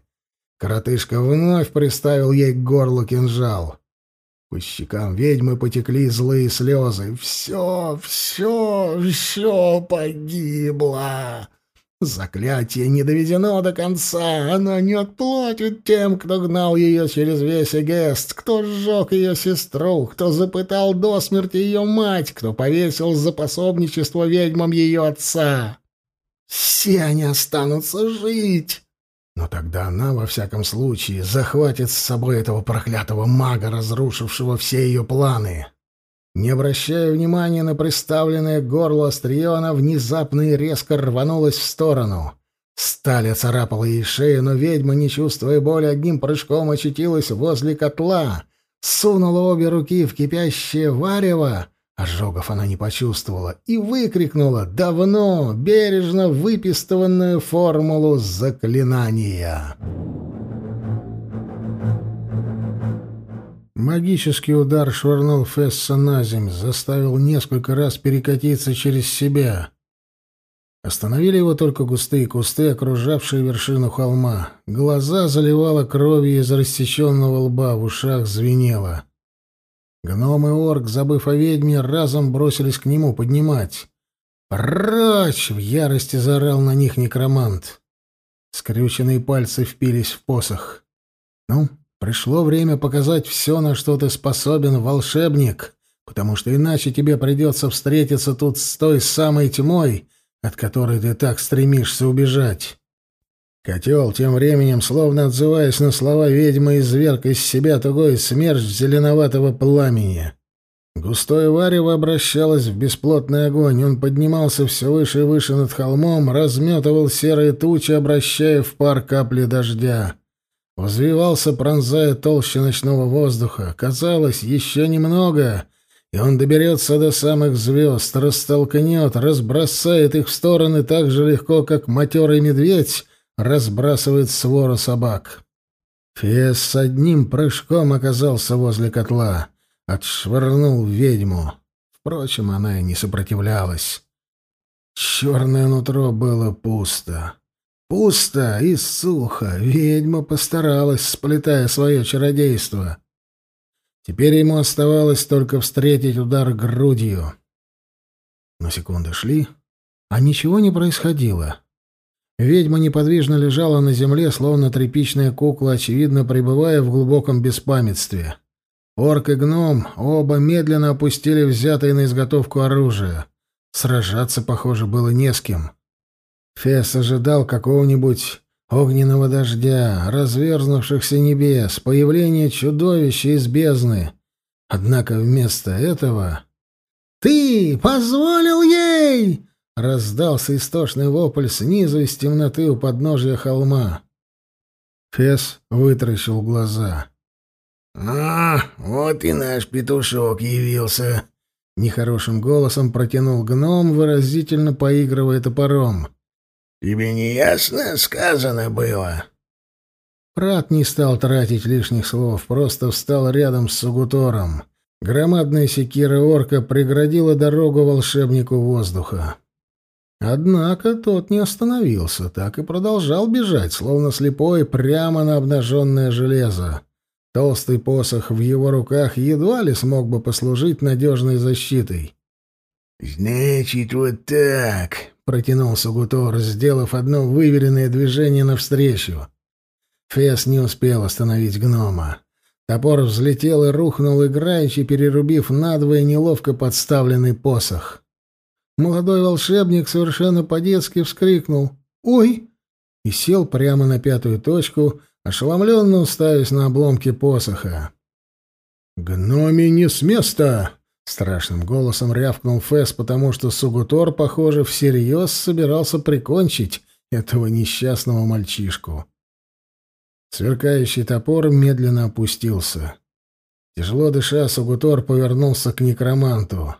Коротышка вновь приставил ей к горлу кинжал. По щекам ведьмы потекли злые слезы. «Все, все, все погибло!» Заклятие не доведено до конца. Она не отплатит тем, кто гнал ее через весь Эгест, кто сжег ее сестру, кто запытал до смерти ее мать, кто повесил за пособничество ведьмам ее отца. Все они останутся жить. Но тогда она, во всяком случае, захватит с собой этого проклятого мага, разрушившего все ее планы. Не обращая внимания на приставленное горло острие, она внезапно и резко рванулась в сторону. Сталь оцарапала ей шею, но ведьма, не чувствуя боли, одним прыжком очутилась возле котла, сунула обе руки в кипящее варево, ожогов она не почувствовала, и выкрикнула давно, бережно выпистыванную формулу заклинания. Магический удар швырнул Фесса на землю, заставил несколько раз перекатиться через себя. Остановили его только густые кусты, окружавшие вершину холма. Глаза заливало кровью из рассеченного лба, в ушах звенело. Гном и орк, забыв о ведьме, разом бросились к нему поднимать. «Прочь!» — в ярости заорал на них некромант. Скрюченные пальцы впились в посох. «Ну, Пришло время показать все, на что ты способен, волшебник, потому что иначе тебе придется встретиться тут с той самой тьмой, от которой ты так стремишься убежать. Котел, тем временем, словно отзываясь на слова ведьмы, изверг из себя тугой смерч зеленоватого пламени. Густое варево обращалось в бесплотный огонь. Он поднимался все выше и выше над холмом, разметывал серые тучи, обращая в пар капли дождя. Взвивался, пронзая толще ночного воздуха. Казалось, еще немного, и он доберется до самых звезд, растолкнет, разбросает их в стороны так же легко, как матерый медведь разбрасывает свору собак. Фес с одним прыжком оказался возле котла, отшвырнул ведьму. Впрочем, она и не сопротивлялась. Черное нутро было пусто. Пусто и сухо. Ведьма постаралась, сплетая свое чародейство. Теперь ему оставалось только встретить удар грудью. Но секунды шли, а ничего не происходило. Ведьма неподвижно лежала на земле, словно тряпичная кукла, очевидно пребывая в глубоком беспамятстве. Орк и гном оба медленно опустили взятое на изготовку оружие. Сражаться, похоже, было не с кем. Фесс ожидал какого-нибудь огненного дождя, разверзнувшихся небес, появление чудовища из бездны. Однако вместо этого... «Ты позволил ей!» — раздался истошный вопль снизу из темноты у подножия холма. Фес вытаращил глаза. «А, вот и наш петушок явился!» Нехорошим голосом протянул гном, выразительно поигрывая топором. «Тебе не ясно сказано было?» Прат не стал тратить лишних слов, просто встал рядом с Сугутором. Громадная секира орка преградила дорогу волшебнику воздуха. Однако тот не остановился, так и продолжал бежать, словно слепой, прямо на обнаженное железо. Толстый посох в его руках едва ли смог бы послужить надежной защитой. «Значит, вот так», — протянул Сугутор, сделав одно выверенное движение навстречу. Фес не успел остановить гнома. Топор взлетел и рухнул, играючи, перерубив надвое неловко подставленный посох. Молодой волшебник совершенно по-детски вскрикнул «Ой!» и сел прямо на пятую точку, ошеломленно уставясь на обломки посоха. «Гноми не с места!» — страшным голосом рявкнул Фэс, потому что Сугутор, похоже, всерьез собирался прикончить этого несчастного мальчишку. Сверкающий топор медленно опустился. Тяжело дыша, Сугутор повернулся к некроманту.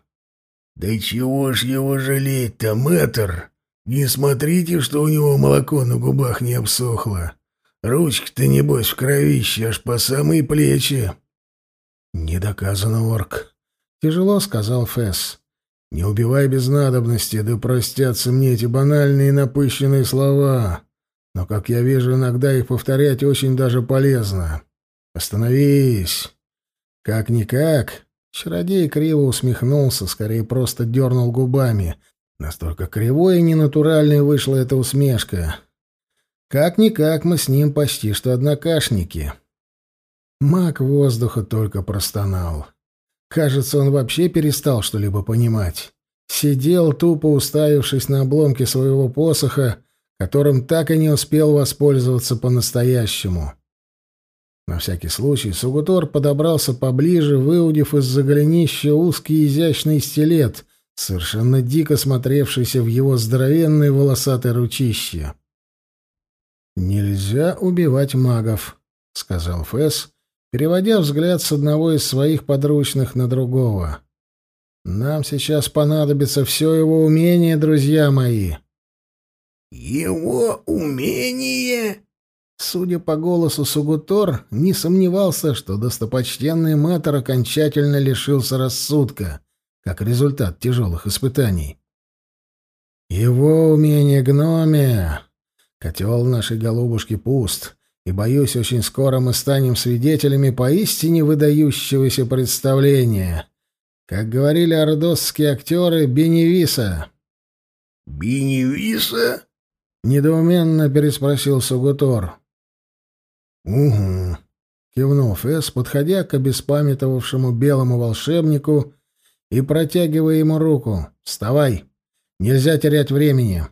«Да чего ж его жалеть-то, мэтр? Не смотрите, что у него молоко на губах не обсохло. Ручки-то, небось, в кровище аж по самые плечи». «Не доказано, орк», — тяжело сказал Фесс. «Не убивай без надобности, да простятся мне эти банальные напыщенные слова. Но, как я вижу, иногда их повторять очень даже полезно. Остановись. Как-никак, Чародей криво усмехнулся, скорее просто дернул губами. Настолько кривой и ненатуральной вышла эта усмешка. Как-никак мы с ним почти что однокашники. Маг воздуха только простонал. Кажется, он вообще перестал что-либо понимать. Сидел, тупо уставившись на обломки своего посоха, которым так и не успел воспользоваться по-настоящему. На всякий случай Сугутор подобрался поближе, выудив из-за голенища узкий изящный стилет, совершенно дико смотревшийся в его здоровенной волосатой ручище. «Нельзя убивать магов», — сказал Фэс, переводя взгляд с одного из своих подручных на другого. «Нам сейчас понадобится все его умение, друзья мои». «Его умение?» Судя по голосу Сугутор, не сомневался, что достопочтенный мэтр окончательно лишился рассудка, как результат тяжелых испытаний. Его умение гноме... Котел нашей голубушки пуст, и, боюсь, очень скоро мы станем свидетелями поистине выдающегося представления. Как говорили ордосские актеры, Беневиса. «Беневиса?» — недоуменно переспросил Сугутор. «Угу», — кивнул Фесс, подходя к обеспамятовавшему белому волшебнику и протягивая ему руку. «Вставай! Нельзя терять времени.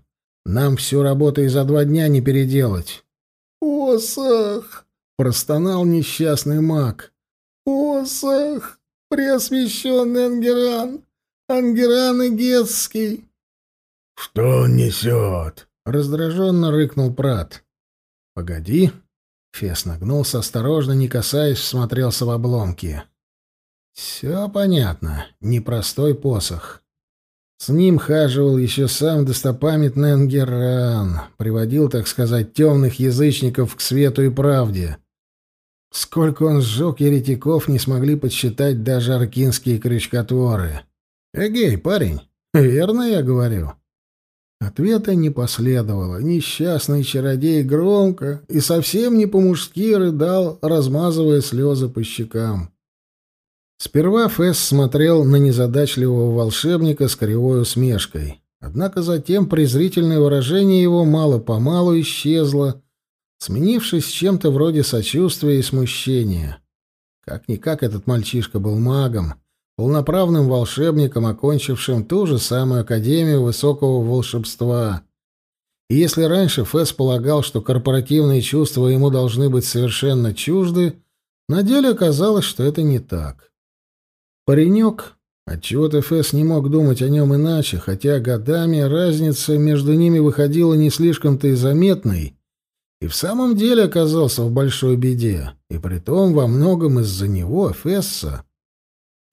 Нам всю работу и за два дня не переделать». «Посох!» — простонал несчастный маг. «Посох! Преосвященный Ангеран! Ангеран Игетский!» «Что он несет?» — раздраженно рыкнул Прат. «Погоди!» Фес нагнулся, осторожно, не касаясь, смотрелся в обломки. Все понятно. Непростой посох. С ним хаживал еще сам достопамятный Ангеран, приводил, так сказать, темных язычников к свету и правде. Сколько он сжег еретиков, не смогли подсчитать даже аркинские крючкотворы. Эгей, парень, верно я говорю? Ответа не последовало. Несчастный чародей громко и совсем не по-мужски рыдал, размазывая слезы по щекам. Сперва Фесс смотрел на незадачливого волшебника с кривой усмешкой. Однако затем презрительное выражение его мало-помалу исчезло, сменившись чем-то вроде сочувствия и смущения. Как-никак этот мальчишка был магом, полноправным волшебником, окончившим ту же самую Академию Высокого Волшебства. И если раньше Фэс полагал, что корпоративные чувства ему должны быть совершенно чужды, на деле оказалось, что это не так. Паренек, отчего-то Фэс не мог думать о нем иначе, хотя годами разница между ними выходила не слишком-то и заметной, и в самом деле оказался в большой беде, и притом во многом из-за него, Фесса.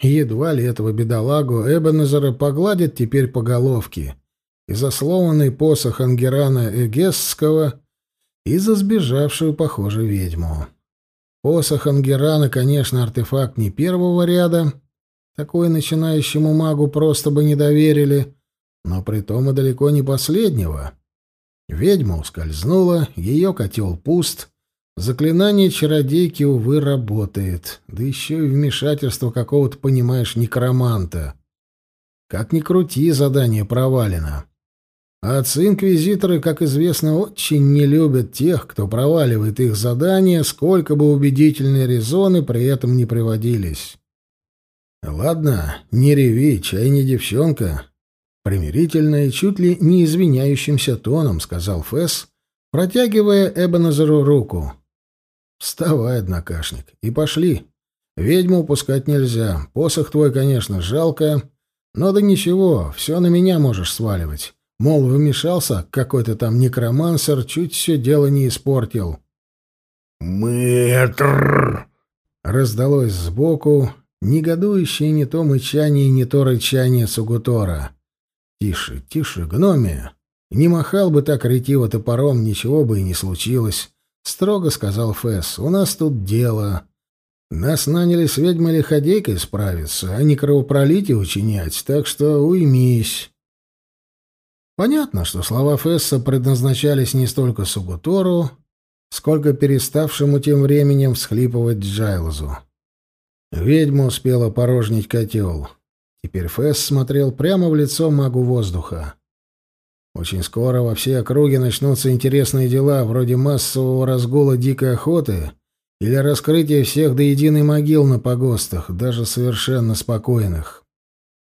Едва ли этого бедолагу Эбенезера погладит теперь по головке, и за сломанный посох Ангерана Эгесского, и за сбежавшую, похоже, ведьму. Посох Ангерана, конечно, артефакт не первого ряда, такой начинающему магу просто бы не доверили, но притом и далеко не последнего. Ведьма ускользнула, ее котел пуст, заклинание чародейки, увы, работает, да еще и вмешательство какого-то, понимаешь, некроманта. Как ни крути, задание провалено. А отцы-инквизиторы, как известно, очень не любят тех, кто проваливает их задания, сколько бы убедительные резоны при этом не приводились. Ладно, не реви, чай не девчонка. Примирительно и чуть ли не извиняющимся тоном сказал Фэс, протягивая Эбенезеру руку. «Вставай, однокашник, и пошли. Ведьму упускать нельзя. Посох твой, конечно, жалко, но да ничего, все на меня можешь сваливать. Мол, вмешался какой-то там некромансер, чуть все дело не испортил». «Мэтр!» Раздалось сбоку негодующее не то мычание, не то рычание Сугутора. «Тише, тише, гномия! Не махал бы так ретиво топором, ничего бы и не случилось», — строго сказал Фэс. «У нас тут дело. Нас наняли с ведьмой-лиходейкой справиться, а не кровопролитие учинять, так что уймись». Понятно, что слова Фесса предназначались не столько Сугутору, сколько переставшему тем временем всхлипывать Джайлзу. Ведьма успела порожнить котел. Теперь Фэс смотрел прямо в лицо магу воздуха. Очень скоро во всей округе начнутся интересные дела, вроде массового разгула дикой охоты или раскрытия всех до единой могил на погостах, даже совершенно спокойных.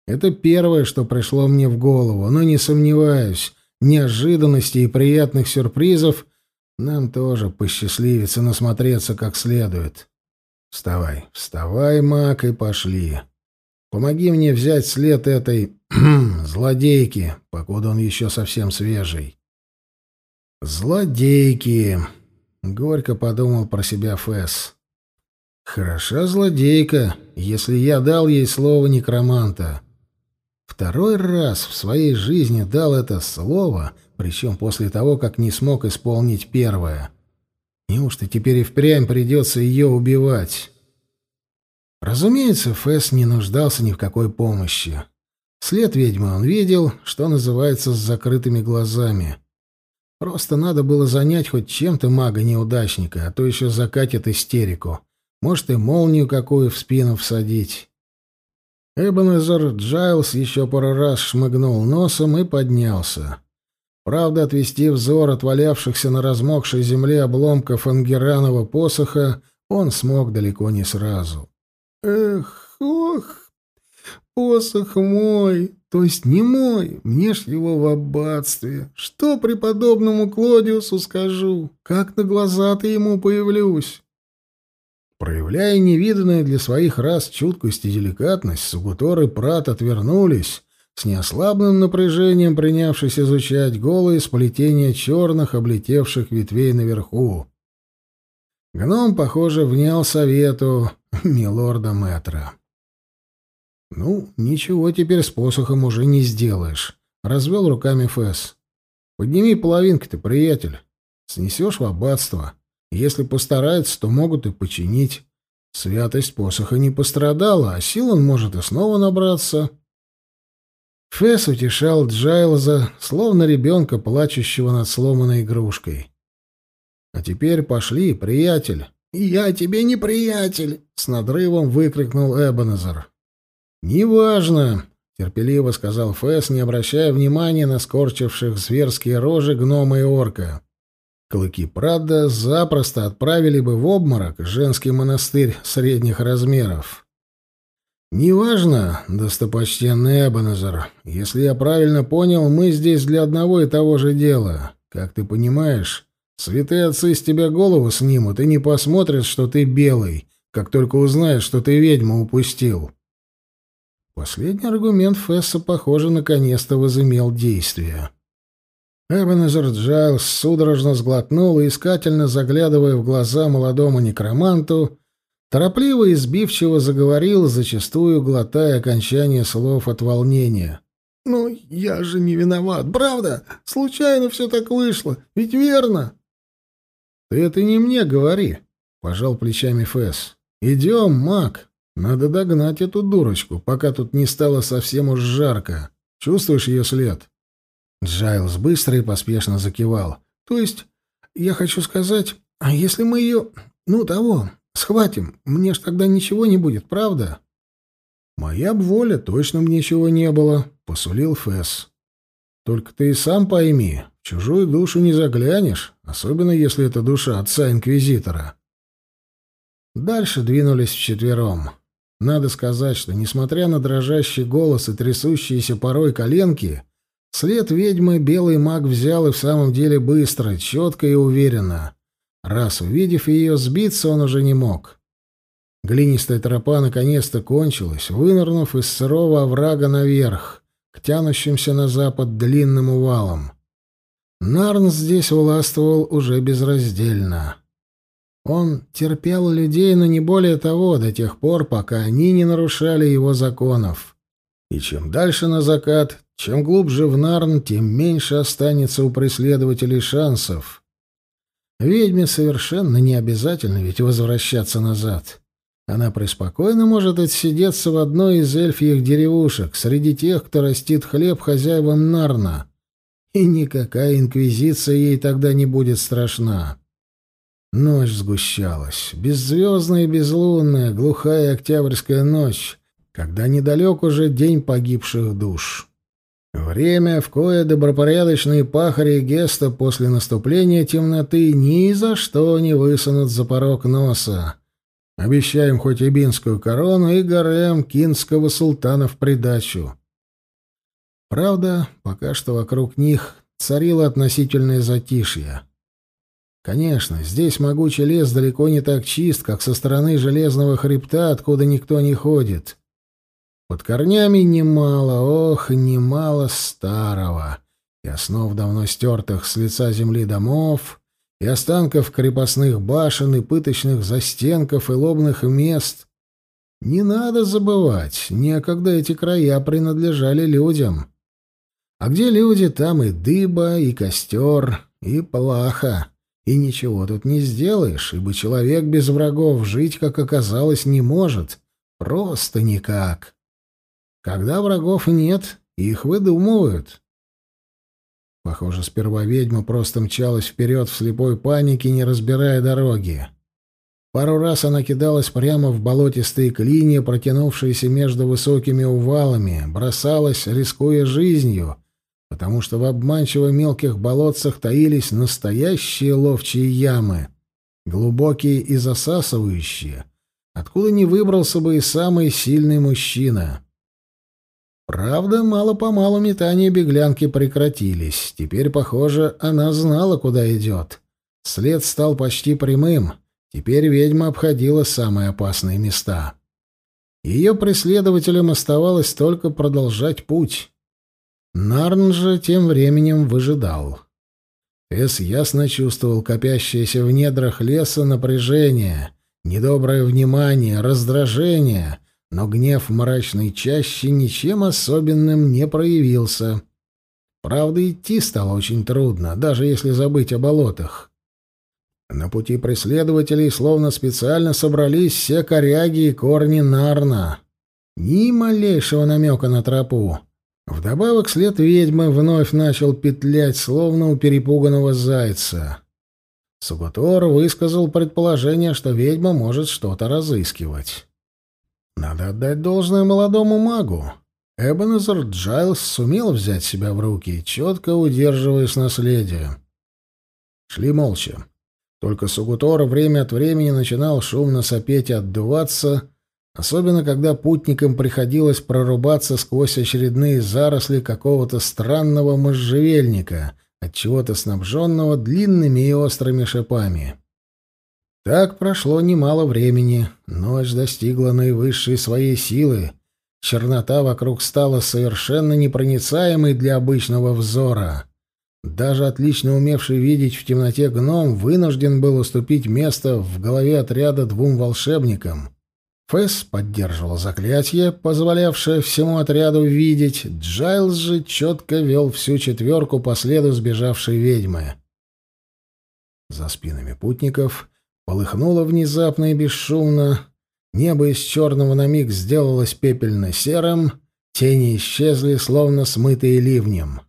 Это первое, что пришло мне в голову, но не сомневаюсь, неожиданностей и приятных сюрпризов нам тоже посчастливится насмотреться как следует. Вставай, вставай, маг, и пошли. Помоги мне взять след этой (clears throat) злодейки, покуда он еще совсем свежий. Злодейки, горько подумал про себя Фэс. Хороша злодейка, если я дал ей слово некроманта. Второй раз в своей жизни дал это слово, причем после того, как не смог исполнить первое. Неужто теперь и впрямь придется ее убивать? Разумеется, Фэс не нуждался ни в какой помощи. След ведьмы он видел, что называется, с закрытыми глазами. Просто надо было занять хоть чем-то мага-неудачника, а то еще закатит истерику. Может, и молнию какую в спину всадить. Эбенезер Джайлс еще пару раз шмыгнул носом и поднялся. Правда, отвести взор от валявшихся на размокшей земле обломков ангеранова посоха он смог далеко не сразу. Эх, ох, посох мой, то есть не мой, мне ж его в аббатстве. Что преподобному Клодиусу скажу? Как на глаза-то ему появлюсь? Проявляя невиданную для своих рас чуткость и деликатность, Сугутор Прат отвернулись, с неослабным напряжением принявшись изучать голые сплетения черных, облетевших ветвей наверху. Гном, похоже, внял совету, (laughs) милорда Мэтра. «Ну, ничего теперь с посохом уже не сделаешь», — развел руками Фэс. «Подними половинку ты, приятель. Снесешь в аббатство. Если постарается, то могут и починить. Святость посоха не пострадала, а сил он может и снова набраться». Фэс утешал Джайлза, словно ребенка, плачущего над сломанной игрушкой. «А теперь пошли, приятель. «Я тебе не приятель!» — с надрывом выкрикнул Эбенезер. «Неважно!» — терпеливо сказал Фэс, не обращая внимания на скорчивших зверские рожи гнома и орка. Клыки Прада запросто отправили бы в обморок женский монастырь средних размеров. «Неважно, достопочтенный Эбенезер, если я правильно понял, мы здесь для одного и того же дела. Как ты понимаешь, святые отцы с тебя голову снимут и не посмотрят, что ты белый, как только узнают, что ты ведьму упустил. Последний аргумент Фесса, похоже, наконец-то возымел действие. Эбенезер Джайлс судорожно сглотнул и, искательно заглядывая в глаза молодому некроманту, торопливо и сбивчиво заговорил, зачастую глотая окончание слов от волнения. «Ну, я же не виноват, правда? Случайно все так вышло, ведь верно?» «Ты это не мне говори», — пожал плечами Фэс. «Идем, маг, надо догнать эту дурочку, пока тут не стало совсем уж жарко. Чувствуешь ее след?» Джайлз быстро и поспешно закивал. «То есть, я хочу сказать, а если мы ее, ну, того, схватим, мне ж тогда ничего не будет, правда?» «Моя б воля, точно б ничего не было», — посулил Фэс. «Только ты и сам пойми, чужую душу не заглянешь, особенно если это душа отца-инквизитора». Дальше двинулись вчетвером. Надо сказать, что, несмотря на дрожащий голос и трясущиеся порой коленки, След ведьмы белый маг взял и в самом деле быстро, четко и уверенно. Раз увидев ее, сбиться он уже не мог. Глинистая тропа наконец-то кончилась, вынырнув из сырого оврага наверх, к тянущимся на запад длинным увалам. Нарн здесь властвовал уже безраздельно. Он терпел людей, но не более того, до тех пор, пока они не нарушали его законов. И чем дальше на закат, чем глубже в Нарн, тем меньше останется у преследователей шансов. Ведьме совершенно не обязательно ведь возвращаться назад. Она преспокойно может отсидеться в одной из эльфьих деревушек, среди тех, кто растит хлеб хозяевам Нарна. И никакая инквизиция ей тогда не будет страшна. Ночь сгущалась, беззвездная и безлунная, глухая октябрьская ночь, когда недалек уже день погибших душ. Время, в кое добропорядочные пахари Геста после наступления темноты ни за что не высунут за порог носа. Обещаем хоть и бинскую корону, и гарем кинского султана в придачу. Правда, пока что вокруг них царило относительное затишье. Конечно, здесь могучий лес далеко не так чист, как со стороны железного хребта, откуда никто не ходит. Под корнями немало, ох, немало старого, и основ давно стертых с лица земли домов, и останков крепостных башен, и пыточных застенков, и лобных мест. Не надо забывать, некогда эти края принадлежали людям. А где люди, там и дыба, и костер, и плаха. И ничего тут не сделаешь, ибо человек без врагов жить, как оказалось, не может. Просто никак. Когда врагов нет, их выдумывают. Похоже, сперва ведьма просто мчалась вперед в слепой панике, не разбирая дороги. Пару раз она кидалась прямо в болотистые клинья, протянувшиеся между высокими увалами, бросалась, рискуя жизнью, потому что в обманчиво мелких болотцах таились настоящие ловчие ямы, глубокие и засасывающие, откуда не выбрался бы и самый сильный мужчина. Правда, мало-помалу метания беглянки прекратились. Теперь, похоже, она знала, куда идет. След стал почти прямым. Теперь ведьма обходила самые опасные места. Ее преследователям оставалось только продолжать путь. Нарн же тем временем выжидал. Эс ясно чувствовал копящееся в недрах леса напряжение, недоброе внимание, раздражение — но гнев мрачной чаще ничем особенным не проявился. Правда, идти стало очень трудно, даже если забыть о болотах. На пути преследователей словно специально собрались все коряги и корни Нарна. Ни малейшего намека на тропу. Вдобавок след ведьмы вновь начал петлять, словно у перепуганного зайца. Сугутор высказал предположение, что ведьма может что-то разыскивать. Надо отдать должное молодому магу. Эбенезер Джайлс сумел взять себя в руки, четко удерживаясь наследия. Шли молча. Только Сугутора время от времени начинал шумно сопеть и отдуваться, особенно когда путникам приходилось прорубаться сквозь очередные заросли какого-то странного можжевельника, от чего-то снабженного длинными и острыми шипами. Так прошло немало времени, ночь достигла наивысшей своей силы, чернота вокруг стала совершенно непроницаемой для обычного взора. Даже отлично умевший видеть в темноте гном вынужден был уступить место в голове отряда двум волшебникам. Фэс поддерживал заклятие, позволявшее всему отряду видеть, Джайлз же четко вел всю четверку по следу сбежавшей ведьмы. За спинами путников полыхнуло внезапно и бесшумно, небо из черного на миг сделалось пепельно-серым, тени исчезли, словно смытые ливнем.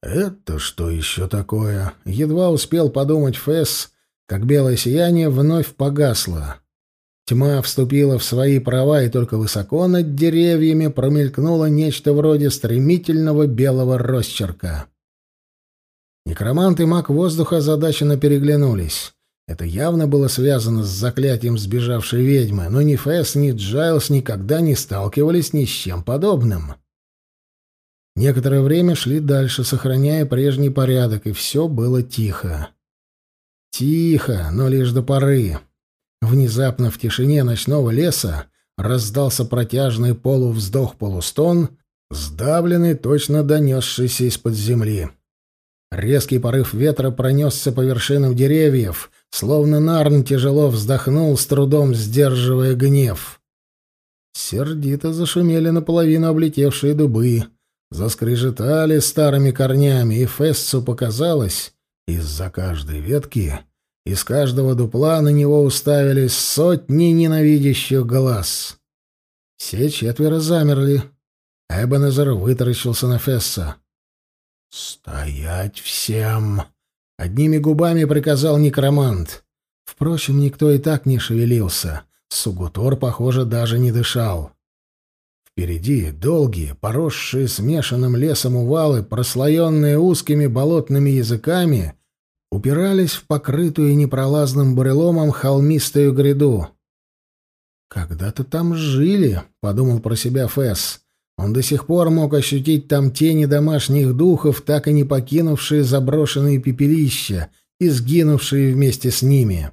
«Это что еще такое?» Едва успел подумать Фэс, как белое сияние вновь погасло. Тьма вступила в свои права, и только высоко над деревьями промелькнуло нечто вроде стремительного белого росчерка. Некромант и маг воздуха озадаченно переглянулись. Это явно было связано с заклятием сбежавшей ведьмы, но ни Фэс, ни Джайлс никогда не сталкивались ни с чем подобным. Некоторое время шли дальше, сохраняя прежний порядок, и все было тихо. Тихо, но лишь до поры. Внезапно в тишине ночного леса раздался протяжный полувздох-полустон, сдавленный, точно донесшийся из-под земли. Резкий порыв ветра пронесся по вершинам деревьев, словно Нарн тяжело вздохнул, с трудом сдерживая гнев. Сердито зашумели наполовину облетевшие дубы, заскрежетали старыми корнями, и Фессу показалось, из-за каждой ветки из каждого дупла на него уставились сотни ненавидящих глаз. Все четверо замерли. Эбенезер вытаращился на Фесса. «Стоять всем!» — одними губами приказал некромант. Впрочем, никто и так не шевелился. Сугутор, похоже, даже не дышал. Впереди долгие, поросшие смешанным лесом увалы, прослоенные узкими болотными языками, упирались в покрытую непролазным буреломом холмистую гряду. «Когда-то там жили», — подумал про себя Фэс. Он до сих пор мог ощутить там тени домашних духов, так и не покинувшие заброшенные пепелища и сгинувшие вместе с ними.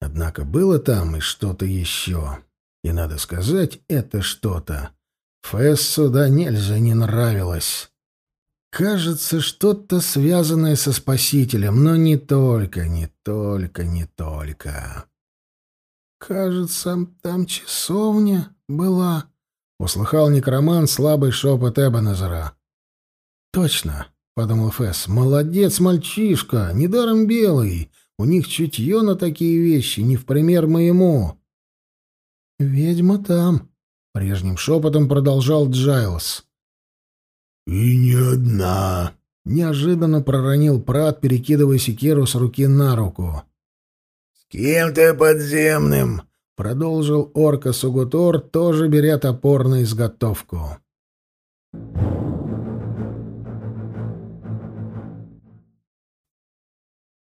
Однако было там и что-то еще. И, надо сказать, это что-то. Фессу да нельзя не нравилось. Кажется, что-то связанное со Спасителем, но не только, не только, не только. «Кажется, там часовня была», — услыхал некроман слабый шепот Эбенезера. «Точно», — подумал Фесс, — «молодец мальчишка, недаром белый. У них чутье на такие вещи, не в пример моему». «Ведьма там», — прежним шепотом продолжал Джайлс. «И не одна!» — неожиданно проронил Прат, перекидывая секиру с руки на руку. «С кем-то подземным!» — продолжил орка Сугутор, тоже беря топор на изготовку. Thank